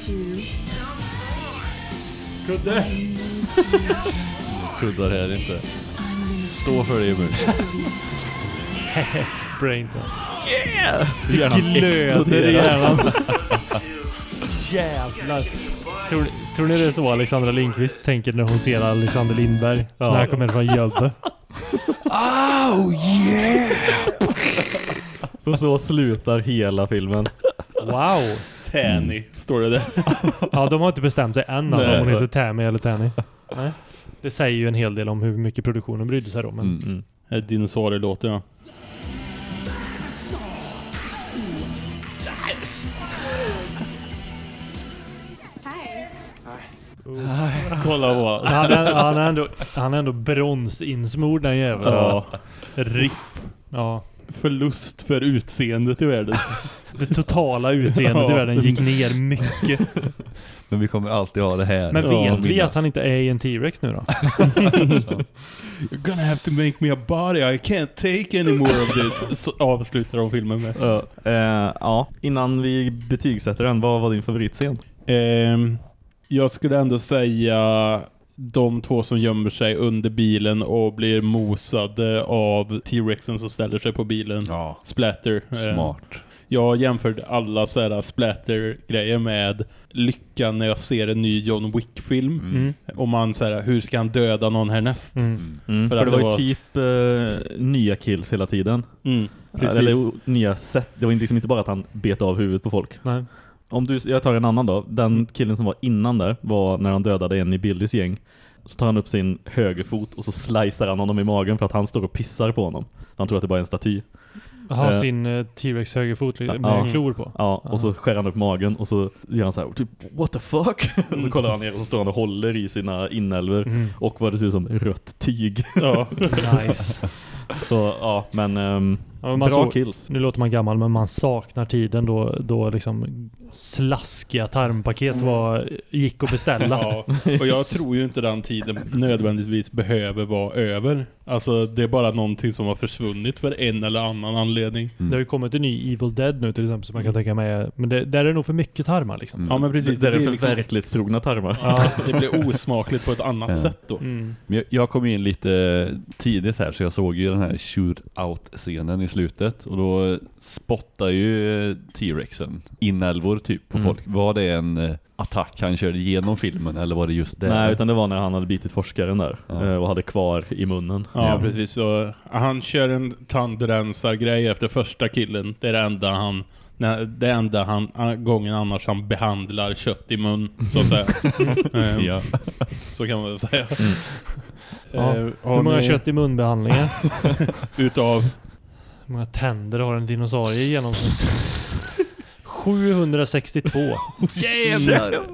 I. Kudde! Kuddar här inte. Stå för det Emil. Brain time. Hjärnan Glöder i hjärnan. Jävlar. Tror, tror ni det är så Alexandra Lindqvist tänker när hon ser Alexander Lindberg? Ja. När han kommer från Jöbbe. Så så slutar hela filmen. Wow! Tanny, står det där. Ja, de har inte bestämt sig än alltså, om hon heter Tammy eller Tanny. Nej. Det säger ju en hel del om hur mycket produktionen brydde sig då. Men Mm. Mm. Dinosaurielåten ja. Kolla på han, är, han, är ändå, han är ändå bronsinsmord den jäveln. Ja. RIP. Ja. förlust för utseendet i världen. Det totala utseendet i Ja. världen gick ner mycket. Men vi kommer alltid ha det här. Men Ja, vet vi minnas. att han inte är i en T-Rex nu då? You're gonna have to make me a body, I can't take any more of this. Så avslutar de filmen med. Ja, eh, ja, innan vi betygsätter den, vad var din favoritscen? Ehm, jag skulle ändå säga de två som gömmer sig under bilen och blir mosade av T-Rexen som ställer sig på bilen. Ja, Splatter. Ehm, smart. Jag jämförde alla sådana splatter-grejer med lyckan när jag ser en ny John Wick-film. Mm. Och man säger hur ska han döda någon härnäst? Mm. Mm, För för, att det det var var- ju typ eh, nya kills hela tiden. Mm, precis. Eller nya sätt. Det var liksom inte bara att han bet av huvudet på folk. Nej. Om du, jag tar en annan då. Den killen som var innan där var när han dödade en i Billys gäng. Så tar han upp sin högerfot och så slicear han honom i magen för att han står och pissar på honom. Han tror att det bara är en staty. Har Eh. sin eh, T-Rex högerfot med Ja. klor på. Ja, och så skär han upp magen och så gör han så här typ what the fuck? och så kollar han ner och så står han och håller i sina inälvor Mm. och vad det ser ut som rött tyg. Ja. Nice. så ja, men, ehm, Ja, bra såg- kills. Nu låter man gammal men man saknar tiden då, då liksom slaskiga tarmpaket var, gick att beställa. Ja, och jag tror ju inte den tiden nödvändigtvis behöver vara över. Alltså det är bara någonting som har försvunnit för en eller annan anledning. Det har ju kommit en ny Evil Dead nu till exempel som man kan tänka mig är- Men det, där är det nog för mycket tarmar liksom. Ja men precis, det är blir för liksom- verklighetstrogna tarmar. Ja, det blir osmakligt på ett annat Ja. sätt då. Mm. Men jag, jag kom in lite tidigt här så jag såg ju den här shootout-scenen i slutet och då spottar ju eh, T-Rexen inälvor typ på Mm. folk. Var det en eh, attack han körde igenom filmen eller var det just det? Nej, utan det var när han hade bitit forskaren där Ja. eh, och hade kvar i munnen. Ja, precis. Så han kör en tandrensargrej efter första killen. Det är det enda han när- det enda han, an- gången annars han behandlar kött i mun, så att säga. Ehm, Ja. Så kan man väl säga. Ja. Eh, har Hur många ni- kött i munbehandlingar? Utav? Hur många tänder har en dinosaurie i genomsnitt? 762. Jävlar!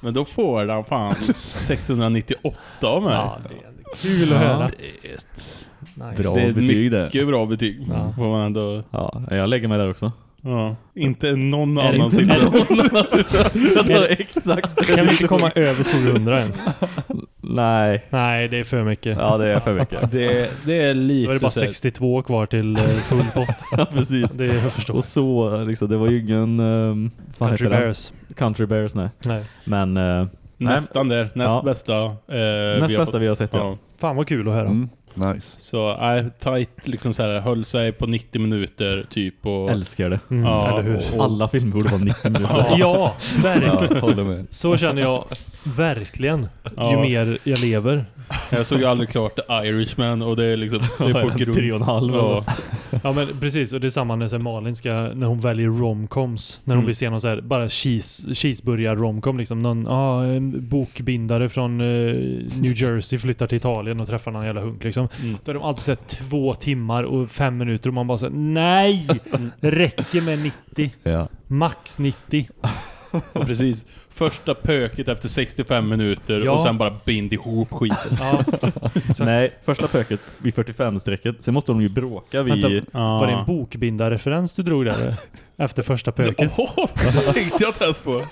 Men då får han fan 698 av mig. Ja, det är kul att höra. Det är ett Nice. bra det är ett betyg det. mycket bra betyg. Ja. Får man ändå... Ja, jag lägger mig där också. Ja. Inte någon Är annan inte- siffra. jag tar exakt Kan vi inte komma över 700 ens? Nej. Nej, det är för mycket. Ja, det är för mycket. Det, det är Då lite är det bara så här- 62 kvar till eh, full pott. Ja, precis. Det är jag förstår. Och så, liksom, det var ju ingen... Um, vad Country heter den? Bears. Country Bears, nej. Nej. Men... eh, Nästan där. Näst Ja. bästa. Eh, näst vi har bästa vi har sett, ja. Ja. Fan vad kul att höra. Mm, nice. Så nej, tight liksom så här, höll sig på 90 minuter typ och... Älskar det. Mm, Ja, eller hur? och- Alla filmer borde vara 90 minuter. Ja, verkligen. Ja, håller med. Så känner jag verkligen. Ju Ja. mer jag lever. Jag såg ju aldrig klart The Irishman och det är liksom... Det är på grund... Tre och en halv. Ja. Ja men precis, och det är samma när så här Malin ska, när hon väljer romcoms. När hon Mm. vill se någon så här, bara cheese, cheeseburgare romcom liksom. Någon, en bokbindare från eh, New Jersey flyttar till Italien och träffar någon jävla hunk liksom. Mm. Då har de alltid sett två timmar och fem minuter och man bara säger nej! Det räcker med 90. Ja. Max 90. Och precis. Första pöket efter 65 minuter Ja. och sen bara bind ihop skiten. Ja. Nej, första pöket vid 45-strecket. Sen måste de ju bråka vid... Vänta, var det en bokbindarreferens du drog där? Efter första pöket? Åh, det tänkte jag inte ens på.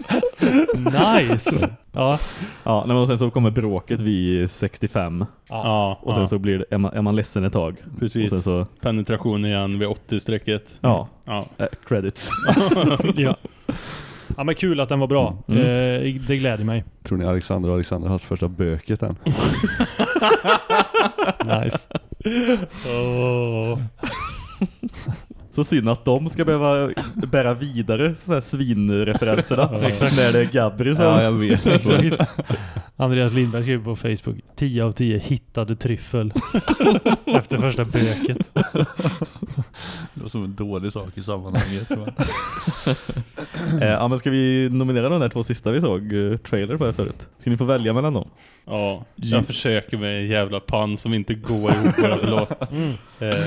Nice! Ja. Ja, men sen så kommer bråket vid 65. Ja, Och sen så blir det, är, man, är man ledsen ett tag. Precis. Och sen så, Penetration igen vid 80-strecket. ja, Ja. eh, credits. ja. Ja men kul att den var bra. Mm. Eh, det gläder mig. Tror ni Alexander och Alexander har haft första böket än? Nice. Åh. Så synd att de ska behöva bära vidare så här svinreferenserna. Ja, exakt. När det är Gabri som... Ja, jag vet. Exakt. Andreas Lindberg skrev på Facebook 10 av 10 hittade tryffel efter första böket. Det var som en dålig sak i sammanhanget. jag. Eh, ja, men ska vi nominera de där två sista vi såg eh, trailer på här förut? Ska ni få välja mellan dem? Ja, jag försöker med en jävla pann som inte går ihop. Förlåt. Mm. Eh,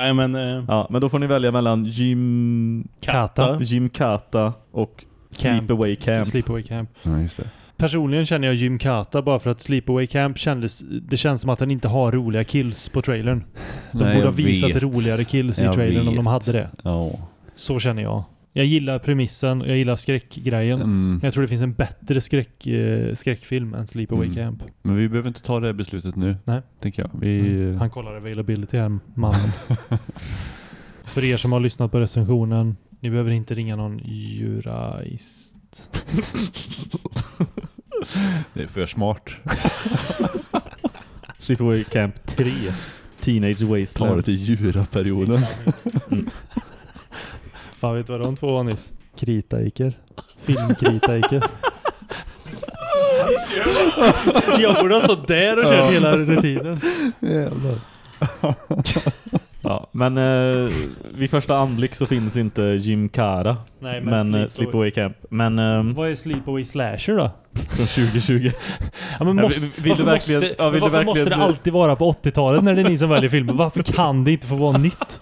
nej men... Eh, Ja, men då får ni välja mellan Jim Kata. Jim Kata och Camp. Sleepaway Camp. Sleepaway Camp. Ja, just det. Personligen känner jag Jim Carter bara för att Sleepaway Camp kändes... Det känns som att den inte har roliga kills på trailern. De Nej, borde ha jag visat vet. roligare kills i Jag trailern om de vet. hade det. Ja. Så känner jag. Jag gillar premissen och jag gillar skräckgrejen. Mm. Men jag tror det finns en bättre skräck, eh, skräckfilm än Sleepaway Mm. Camp. Men vi behöver inte ta det här beslutet nu. Nej. Tänker jag. Vi... Han kollar availability här, mannen. För er som har lyssnat på recensionen, ni behöver inte ringa någon jurist. Det är för smart. Sleepaway Camp 3. Teenage Ta det Wasteland. till djuraperioden. Fan vet du vad de två var nyss? Kritaiker. Filmkritaiker. Jag borde ha stått där och kört Ja. hela rutinen. Jävlar. Ja, men eh, vid första anblick så finns inte Jim Cara. Nej, men men eh, Sleepaway- Sleepaway Camp. Men ehm, Vad är Sleepaway Slasher då? från 2020. Ja, men måste, vill- vill du varför verkligen- måste, ja, vill du varför måste det alltid vara på 80-talet när det är ni som väljer filmer? Varför kan det inte få vara nytt?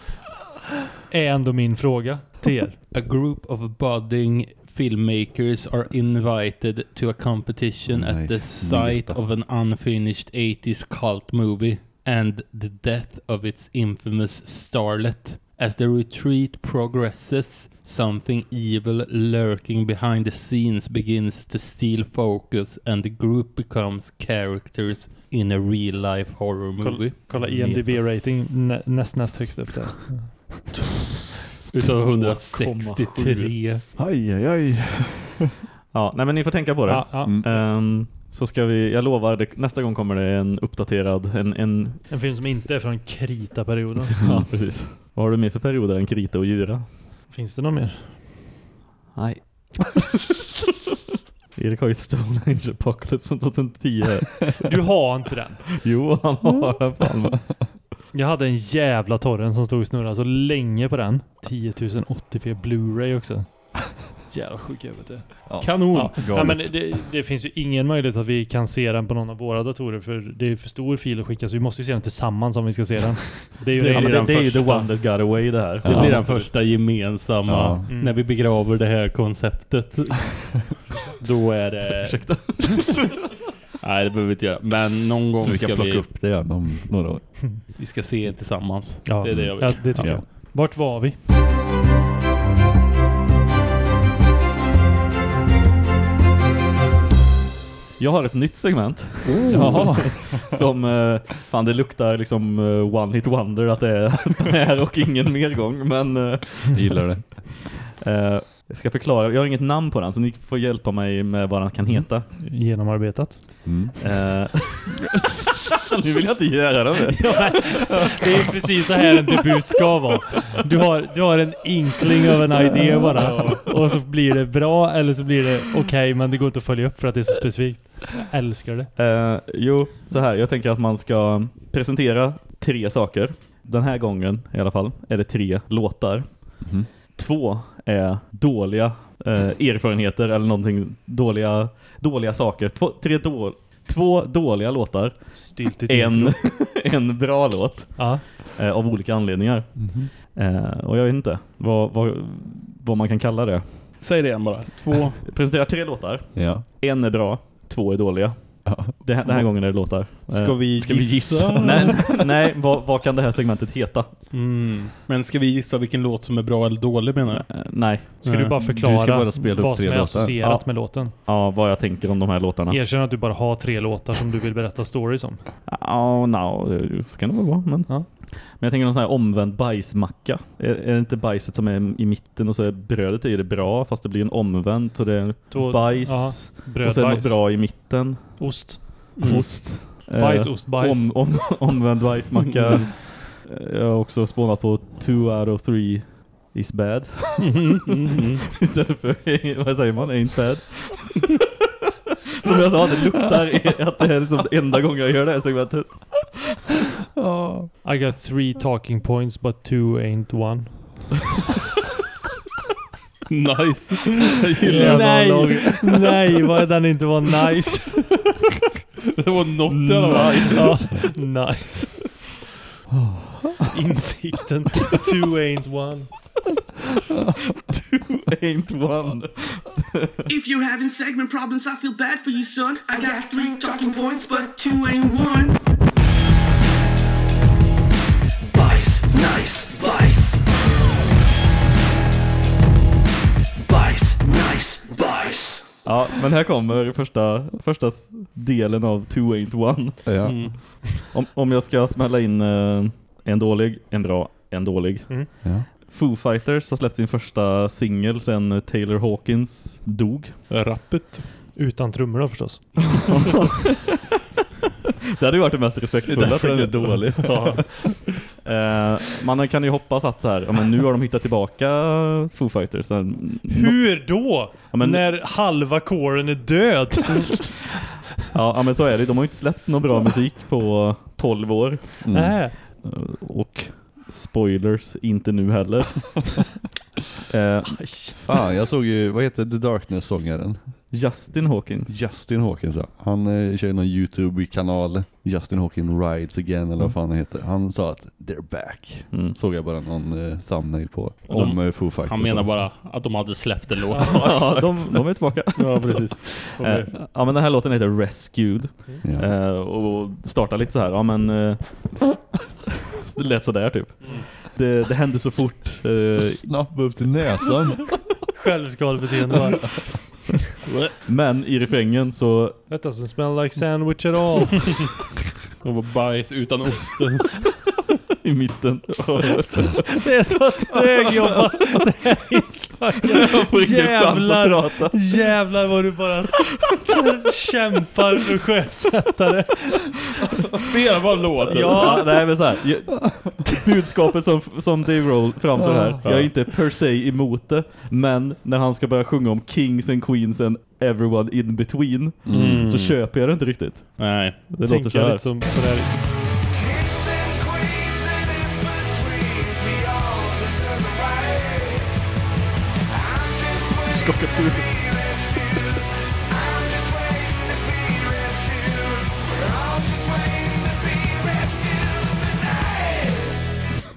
Är ändå min fråga till er. A group of budding filmmakers are invited to a competition Nej, at the site of an unfinished 80s cult movie and the death of its infamous starlet. As the retreat progresses, something evil lurking behind the scenes begins to steal focus and the group becomes characters in a real life horror movie. Kolla IMDB-rating nä, näst näst högst upp där. Utav 163. Aj, aj, aj. Ja, nej men ni får tänka på det. Ja, ja. Mm. Ehm, så ska vi, jag lovar, det, nästa gång kommer det en uppdaterad, en, en En film som inte är från krita-perioden. ja precis. Vad har du mer för perioder än krita och djura? Finns det någon mer? Nej. Erik har ju Stone Age Apocalypse från 2010 här. Du har inte den. Jo, han har den fan? Jag hade en jävla torren som stod och snurrade så länge på den. 10 080p Blu-ray också. Jävla sjuk jag vet du. Ja. Kanon! Ja. Ja, men det, det finns ju ingen möjlighet att vi kan se den på någon av våra datorer för det är för stor fil att skicka så vi måste ju se den tillsammans om vi ska se den. Det är ju Det, det, den det är ju the one that got away det här. Det Ja. blir den första gemensamma, Ja. Mm. när vi begraver det här konceptet. Då är det... Ursäkta. Nej, det behöver vi inte göra. Men någon gång Så vi ska kan plocka vi, upp det igen om några år. vi ska se tillsammans. Ja, Det är det jag vill. ja, det tycker Ja. jag. Vart var vi? Jag har ett nytt segment. Jaha. Som, eh, fan det luktar liksom eh, one hit wonder att det är den här och ingen mer gång. Men eh, Jag gillar det. Jag ska förklara, jag har inget namn på den så ni får hjälpa mig med vad den kan heta. Genomarbetat. Mm. Eh, nu vill jag inte göra det. Ja, det är precis så här en debut ska vara. Du har, du har en inkling av en idé bara. Och så blir det bra eller så blir det okej men det går inte att följa upp för att det är så specifikt. Jag älskar det. Eh, jo, så här. Jag tänker att man ska presentera tre saker. Den här gången i alla fall är det tre låtar. Mhm. Två är dåliga eh, erfarenheter eller någonting dåliga, dåliga saker. Två, tre då, två dåliga låtar. Stiltigt En, en bra låt Ja. eh, av olika anledningar. Mhm. Eh, och jag vet inte vad, vad, vad man kan kalla det. Säg det igen bara. Två. Presentera tre låtar. Ja. En är bra, två är dåliga. Ja. Det här, den här gången är det låtar. Eh, Ska vi ska vi gissa? gissa? nej, nej vad, vad kan det här segmentet heta? Mm. Men ska vi gissa vilken låt som är bra eller dålig menar du? Eh, nej. Ska du bara Du ska förklara bara spela upp vad tre som är låtar. associerat Ja. med låten? Ja, vad jag tänker om de här låtarna. Erkänn att du bara har tre låtar som du vill berätta stories om. Ja, no, det- så kan det väl vara. Men, Ja. Men jag tänker någon sån här omvänd bajsmacka. Är, är det inte bajset som är i mitten och så är brödet i det bra fast det blir en omvänt och det är Då- bajs ja, och så är det något Brödbajs. bra i mitten. Ost. Ost. Eh, Bajs, ost, bajs. Om, om, omvänd bajsmacka. Mm. Eh, Jag har också spånat på two out of three is bad. Mm. Istället för, vad säger man, ain't bad. Som jag sa, det luktar i- att det är liksom enda gången jag gör det här segmentet. I got three talking points but two ain't one. Nice. Jag gillar nej, nej, vad den inte var nice. Det var något i alla fall. Ja, nice. Insikten. Two ain't one. Two ain't one. If you're having segment problems, I feel bad for you, son. I got three talking points, but two ain't one. Vice, nice, vice. Vice, nice, vice. Ja, men här kommer första, första delen av Two Ain't One. Ja. Mm. Om, om jag ska smälla in eh, en dålig, en bra, en dålig. Mm. Ja. Foo Fighters har släppt sin första singel sen Taylor Hawkins dog. Rappet. Utan trummorna förstås. Det hade ju varit det mest respektfulla. därför den är dålig. ja. eh, man kan ju hoppas att så här, ja, men nu har de hittat tillbaka Foo Fighters. Hur då? Ja, men- När halva kåren är död? ja, men så är det. De har ju inte släppt någon bra musik på 12 år. Mm. Nej. Och spoilers, inte nu heller. eh, Fan, jag såg ju, vad heter The Darkness-sångaren? Justin Hawkins. Justin Hawkins ja. Han eh, kör ju någon YouTube-kanal, Justin Hawkins Rides Again eller vad fan han heter. Han sa att they're back. Mm. Såg jag bara någon eh, thumbnail på. Och de- om eh, Foo Fighters. Han menar bara att de hade släppt en låt. ja, de, de är tillbaka. Ja, precis. Eh, ja, men den här låten heter Rescued. Ja. Eh, och startar lite så här, ja men... Det lät sådär typ. Det, det hände så fort. Eh, Snabbt upp till näsan. Självskadebeteende bara. men i refrängen så... That doesn't smell like sandwich at all. Det var bajs utan osten. I mitten. Det är så trögjobbat det här inslaget. Jävlar, jävlar vad du bara kämpar för sjösättare. Spela bara låten. Ja, nej men så här. jag- Budskapet som, som Dave Roll framför här. Jag är inte per se emot det. Men när han ska börja sjunga om kings and queens and everyone in between. Mm. Så köper jag det inte riktigt. Nej. Det låter så Tänker här. liksom på det här. Skaka på huvudet.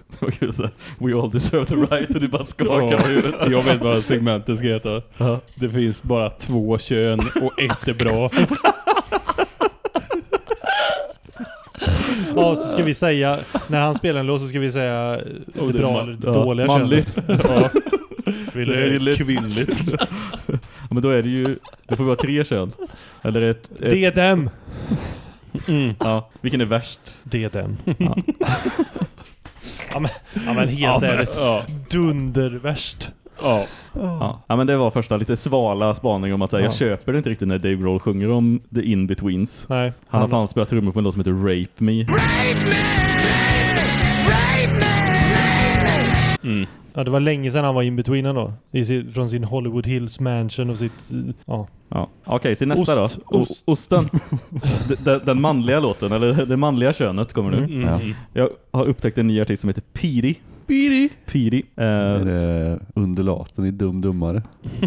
Det var kul såhär. We all deserve the right och du bara skakar på huvudet. Jag vet vad segmentet ska heta. Det finns bara två kön och ett är bra. Ja, så ska vi säga, när han spelar en låt så ska vi säga det, det är bra eller det ja, dåliga manligt. könet. Ja. Du- kvinnligt. Ja, men då är det ju, det får vara tre kön. Eller ett... ett Det är dem. Mm. Ja, vilken är värst? Det är dem. Ja. Ja men, ja, men helt Ja, ärligt. ja. Dundervärst. Ja. Ja. ja men det var första lite svala spaning om att säga, jag Ja. köper det inte riktigt när Dave Grohl sjunger om the in-betweens. Nej. Han har fan spelat trummor på en låt som heter Rape Me. Mm. Ja, det var länge sedan han var in-between då. I sin, från sin Hollywood Hills mansion och sitt... Ja. Ja. Okej, till nästa Ost, då. O- ost. Osten. Den, den manliga låten, eller det manliga könet kommer nu. Mm. Ja. Mm. Jag har upptäckt en ny artist som heter Piri. Piri. Piri. Eh, Är det undulaten i Dum Dummare?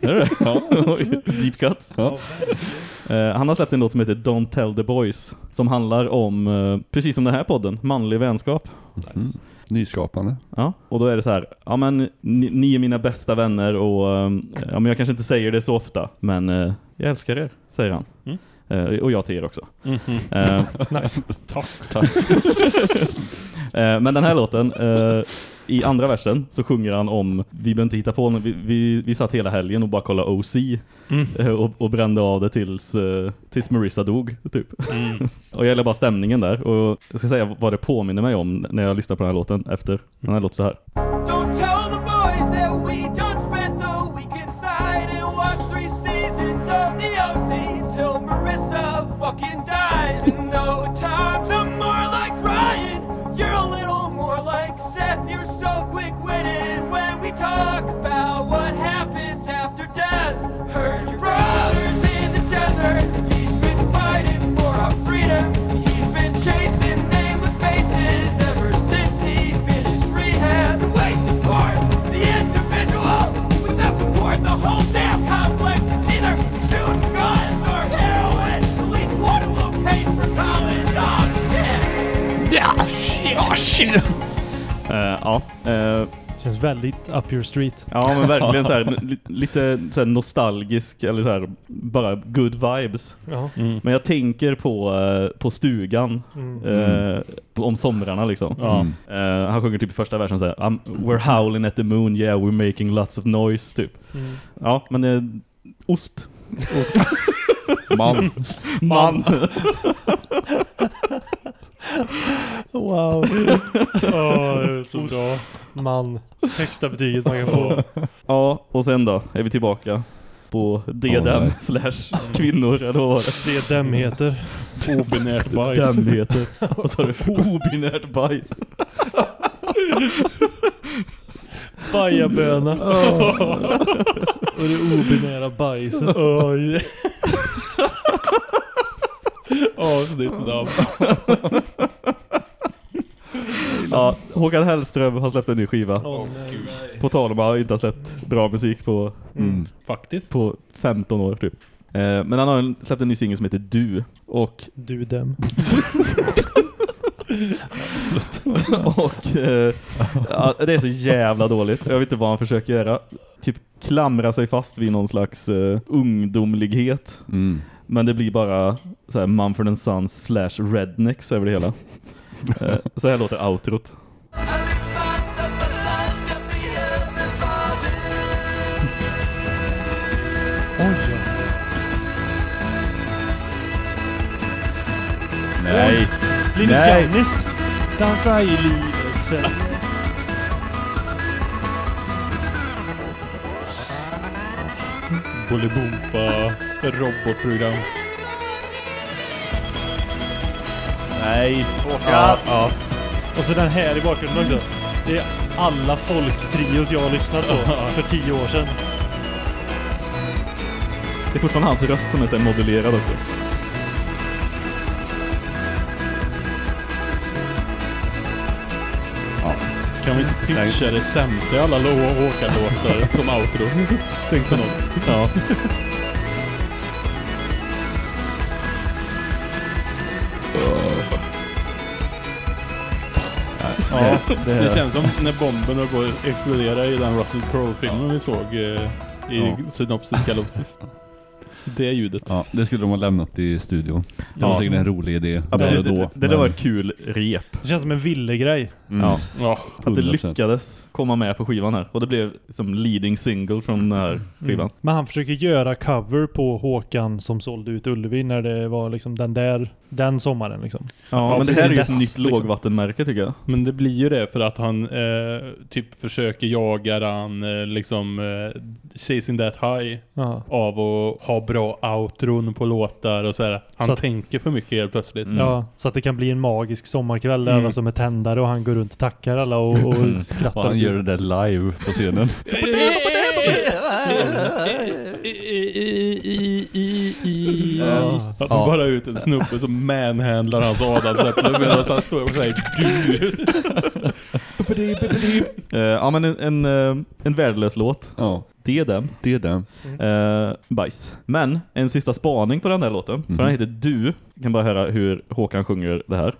är det ja. Deep cuts. Ja. Eh, han har släppt en låt som heter Don't Tell the Boys. Som handlar om, eh, precis som den här podden, manlig vänskap. Mm. Nyskapande. Ja, och då är det så här, ja men ni, ni är mina bästa vänner och eh, ja, men jag kanske inte säger det så ofta, men eh, jag älskar er, säger han. Mm. Eh, och jag till er också. Mhm. Eh, Nice. Tack. eh, men den här låten, eh, i andra versen så sjunger han om, vi behöver inte hitta på, något, vi, vi, vi satt hela helgen och bara kollade OC Mm. eh, och, och brände av det tills, eh, tills Marissa dog, typ. Mm. och jag gillar bara stämningen där och jag ska säga vad det påminner mig om när jag lyssnar på den här låten efter. Den här låter så här. Oh shit! Eh, ja, eh, Känns väldigt up your street. Ja men verkligen så här, li, lite så här nostalgisk eller så här, bara good vibes. Ja. Mm. Men jag tänker på, eh, på stugan Mm. eh, på- om somrarna liksom. Ja. Mm. Eh, han sjunger typ i första versen så här, "I'm- We're howling at the moon, yeah we're making lots of noise typ. Mm. Ja men eh, ost. Man. Man. Wow. Är så bra. Man. Högsta betyget man kan få. ja och sen då är vi tillbaka på dem nej. slash kvinnor eller vad var det? Dem heter. Obinärt bajs. Dem heter. Vad sa du? Obinärt bajs. Bajaböna. Och det obinära bajset. Oj. Avsnittsnamn. Ja, Håkan Hellström har släppt en ny skiva. Åh. På tal om att han inte har släppt bra musik på, Mm. Faktiskt. på 15 år typ. Eh, men han har en- släppt en ny singel som heter Du. Och, Du dem. och eh, ja, det är så jävla dåligt. Jag vet inte vad han försöker göra. Typ klamra sig fast vid någon slags eh, ungdomlighet. Mm. Men det blir bara så här Mumford and Sons slash rednecks över det hela. Eh, så här låter outrot. Oj. Nej. Linus Nej. Gaunis. Dansa i livets fält. Bolibompa robotprogram. Nej. Ja, ja. Och så den här i bakgrunden också. Det är alla folktrios jag har lyssnat på för tio år sedan. Det är fortfarande hans röst som är så här modulerad också. Kan vi inte pitcha det sämsta i alla Lo- Håkan-låtar som outro? Tänkte någon. Ja. Ja, det känns som när bomben har gått explodera i den Russell Crowe-filmen vi såg eh, i Ja. synopsis kalopsis. Det ljudet. Ja, det skulle de ha lämnat i studion. Det Ja. var säkert en rolig idé. Ja, precis, då, det, det men- var ett kul rep. Det känns som en villegrej. Mm. Ja. Ja. Att det 100%. lyckades komma med på skivan här. Och det blev som leading single från den här skivan. Mm. Men han försöker göra cover på Håkan som sålde ut Ullevi när det var liksom den där, den sommaren liksom. Ja, Ja, men det här är ju ett nytt Liksom. lågvattenmärke tycker jag. Men det blir ju det för att han eh, typ försöker jaga den eh, liksom eh, chasing that high Ja. av att ha bra outron på låtar och så här. Han Så att- tänker för mycket helt plötsligt. Mm. Ja, så att det kan bli en magisk sommarkväll där Mm. alla som är tändare och han går runt och tackar alla och, och skrattar. Och han gör det där live på scenen. Att ja. bara ut en snubbe som manhandlar hans adamsäpple medan han står och säger du. Eh, ja, men en, en, eh, en värdelös låt. Ja, Det är den. det är den. Eh, bajs. Men en sista spaning på den här låten. För den heter Du. Jag kan bara höra hur Håkan sjunger det här.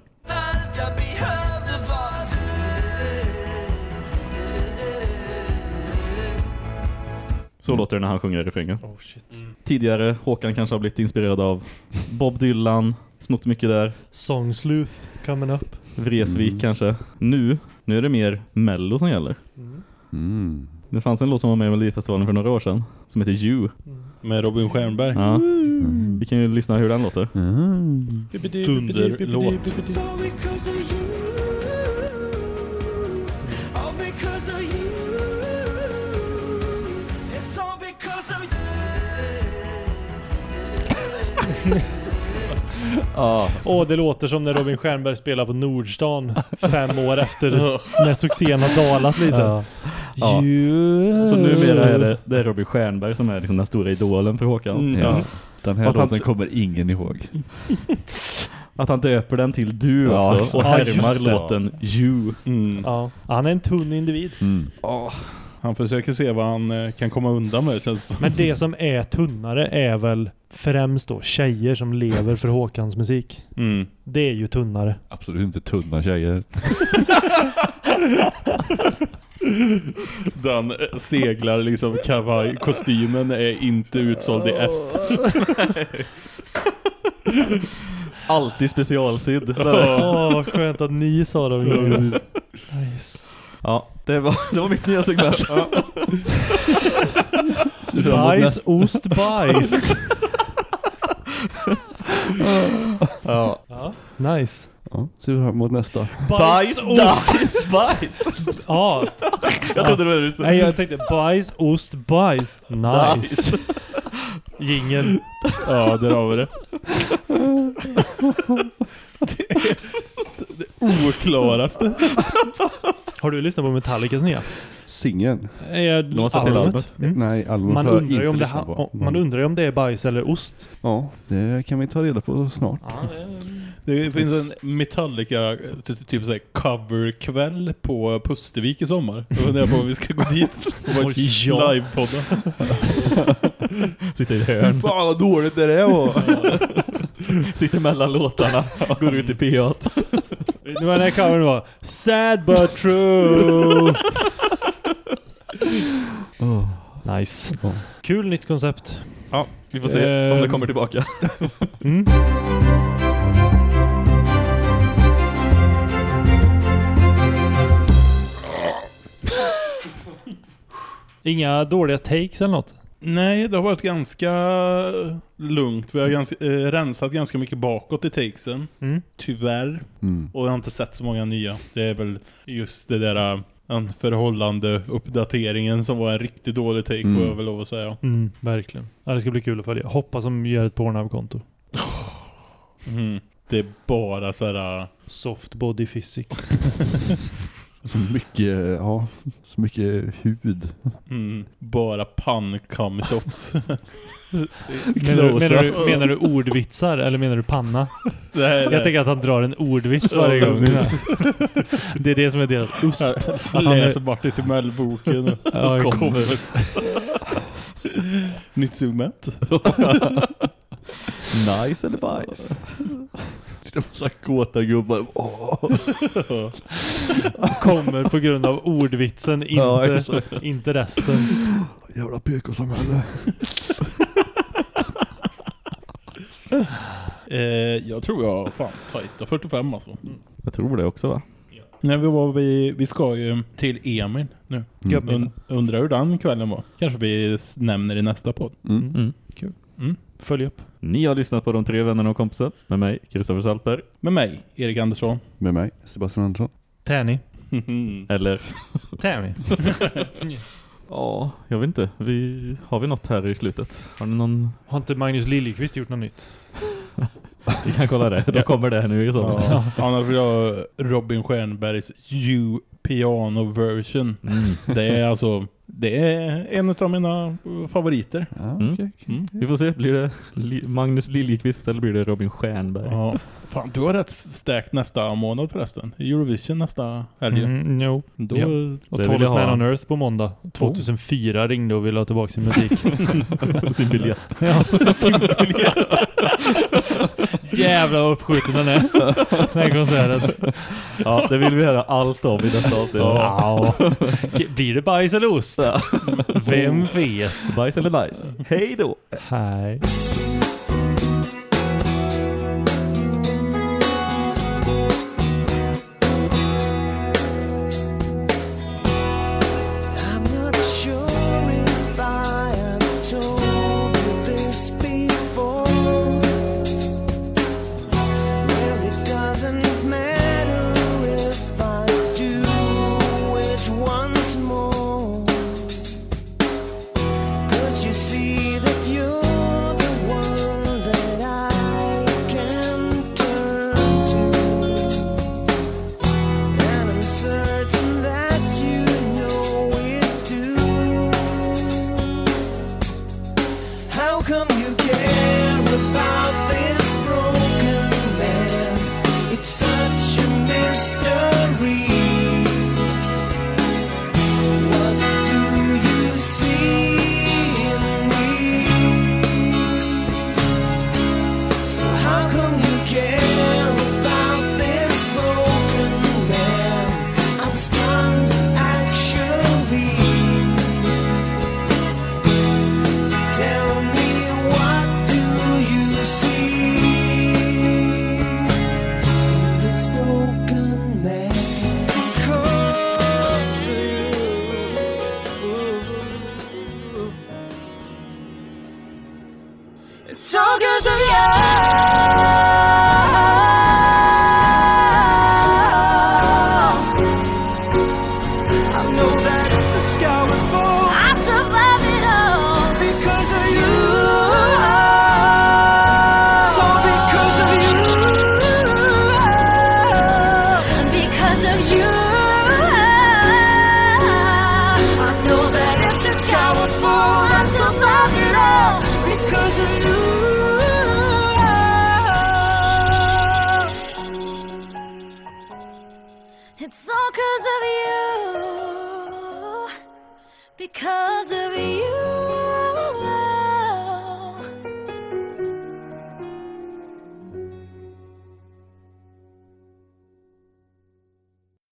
Så låter det när han sjunger refrängen. Oh shit. Tidigare Håkan kanske har blivit inspirerad av Bob Dylan, snott mycket där, Song Sleuth coming up. Vresvik Mm. kanske. Nu, nu är det mer mello som gäller. Mm. Det fanns en låt som var med i Melodifestivalen för några år sedan som heter You. Med Robin Stjernberg. Ja. Vi kan ju lyssna hur den låter. Mm. Dunderlåt. Ja, Åh, det låter som när Robin Stjernberg spelar på Nordstan fem år efter när succén har dalat lite. Ja. Ja. Så numera är det, det är Robin Stjernberg som är liksom den stora idolen för Håkan. Mm. ja. Den här Att han- låten kommer ingen ihåg. Att han döper den till Du Ja. också och härmar det. låten You. Mm. Ja, han är en tunn individ. Mm. Han försöker se vad han eh, kan komma undan med känns det. Men det som är tunnare är väl främst då tjejer som lever för Håkans musik. Mm. Det är ju tunnare. Absolut inte tunna tjejer. Den eh, seglar liksom kavaj, kostymen är inte utsåld i S. Alltid specialsydd. Åh, vad skönt att ni sa de grejerna. Nice. Ja, det var, det var mitt nya segment. Bajs, ost, bajs. Ja. Ja, nice. Ja, ser vi fram emot nästa. Bajs, bajs, bajs. Ja. Jag trodde det var det. Nej, jag tänkte bajs, ost, bajs. Nice. Jingel. Ja, där har vi det. Det är det oklaraste. Har du lyssnat på Metallicas nya? Singeln? De har släppt hela albumet. Nej, albumet Man har jag undrar, inte om det, ha- på. man undrar ju om det är bajs eller ost. Ja, det kan vi ta reda på snart. Det finns en Metallica ty- typ såhär coverkväll på Pustervik i sommar. Jag funderar på om vi ska gå dit och Ja. livepodda. Sitter i ett hörn. Fan vad dåligt det där var! Sitter mellan låtarna. Går ut i PA. Det var den här covern var Sad but true. Oh. Nice. Kul nytt koncept. Ja, vi får se om det Ehm. kommer tillbaka. Mm. Inga dåliga takes eller något? Nej, det har varit ganska lugnt. Vi har ganska, eh, rensat ganska mycket bakåt i takesen. Mm. Tyvärr. Mm. Och jag har inte sett så många nya. Det är väl just det där eh, en förhållande uppdateringen som var en riktigt dålig take Mm. får jag väl lov att säga. Mm, verkligen. Ja, det ska bli kul att följa. Hoppas de gör ett Pornhub-konto. Mm. Det är bara så här. eh, Soft body physics. Så mycket, ja, så mycket hud. Mm, bara pannkamshots. shots menar, du, menar, du, menar du ordvitsar eller menar du panna? Nej, Jag nej. tänker att han drar en ordvits varje gång. det är det som är deras USP. Att han Läser Martin Timell-boken och Ja, kommer. kommer. Nytt segment. Nice eller bajs? Det var så här kåta gubbar. Åh. kommer på grund av ordvitsen, inte, Ja, exakt. inte resten. Jävla PK-samhälle. Eh, jag tror jag fan tajta 45 alltså. Jag tror det också va? Nej, vi, var, vi, vi ska ju till Emil nu. Gubbmiddag. Und, undrar hur den kvällen var. Kanske vi s- nämner i nästa podd. Mm. Mm. Mm. Följ upp. Ni har lyssnat på De tre vännerna och kompisen med mig, Kristoffer Saltberg. Med mig, Erik Andersson. Med mig, Sebastian Andersson. Täny. Eller, Täny. ja, jag vet inte. Vi, har vi något här i slutet? Har ni någon? Har inte Magnus Liljekvist gjort något nytt? Vi kan kolla det. Då kommer det här nu i så fall. Ja. Annars vill jag Robin Stjernbergs You Piano version. Mm. Det är alltså, det är en av mina favoriter. Ja, Mm. okej. Mm. Vi får se, blir det Magnus Liljekvist eller blir det Robin Stjernberg? Ja. Fan, du har rätt stärkt nästa månad förresten. Eurovision nästa helg. Mm, no. Då, Ja. Och Tallest Man on Earth på måndag. 2004 ringde och ville ha tillbaka sin musik. Sin biljett. ja, sin biljett. Jävlar vad uppskjuten den är. Den här konserten. Ja, det vill vi höra allt om i nästa avsnitt. Ja. Blir det bajs eller ost? Vem vet? Bajs eller nice? Hej då! Hej.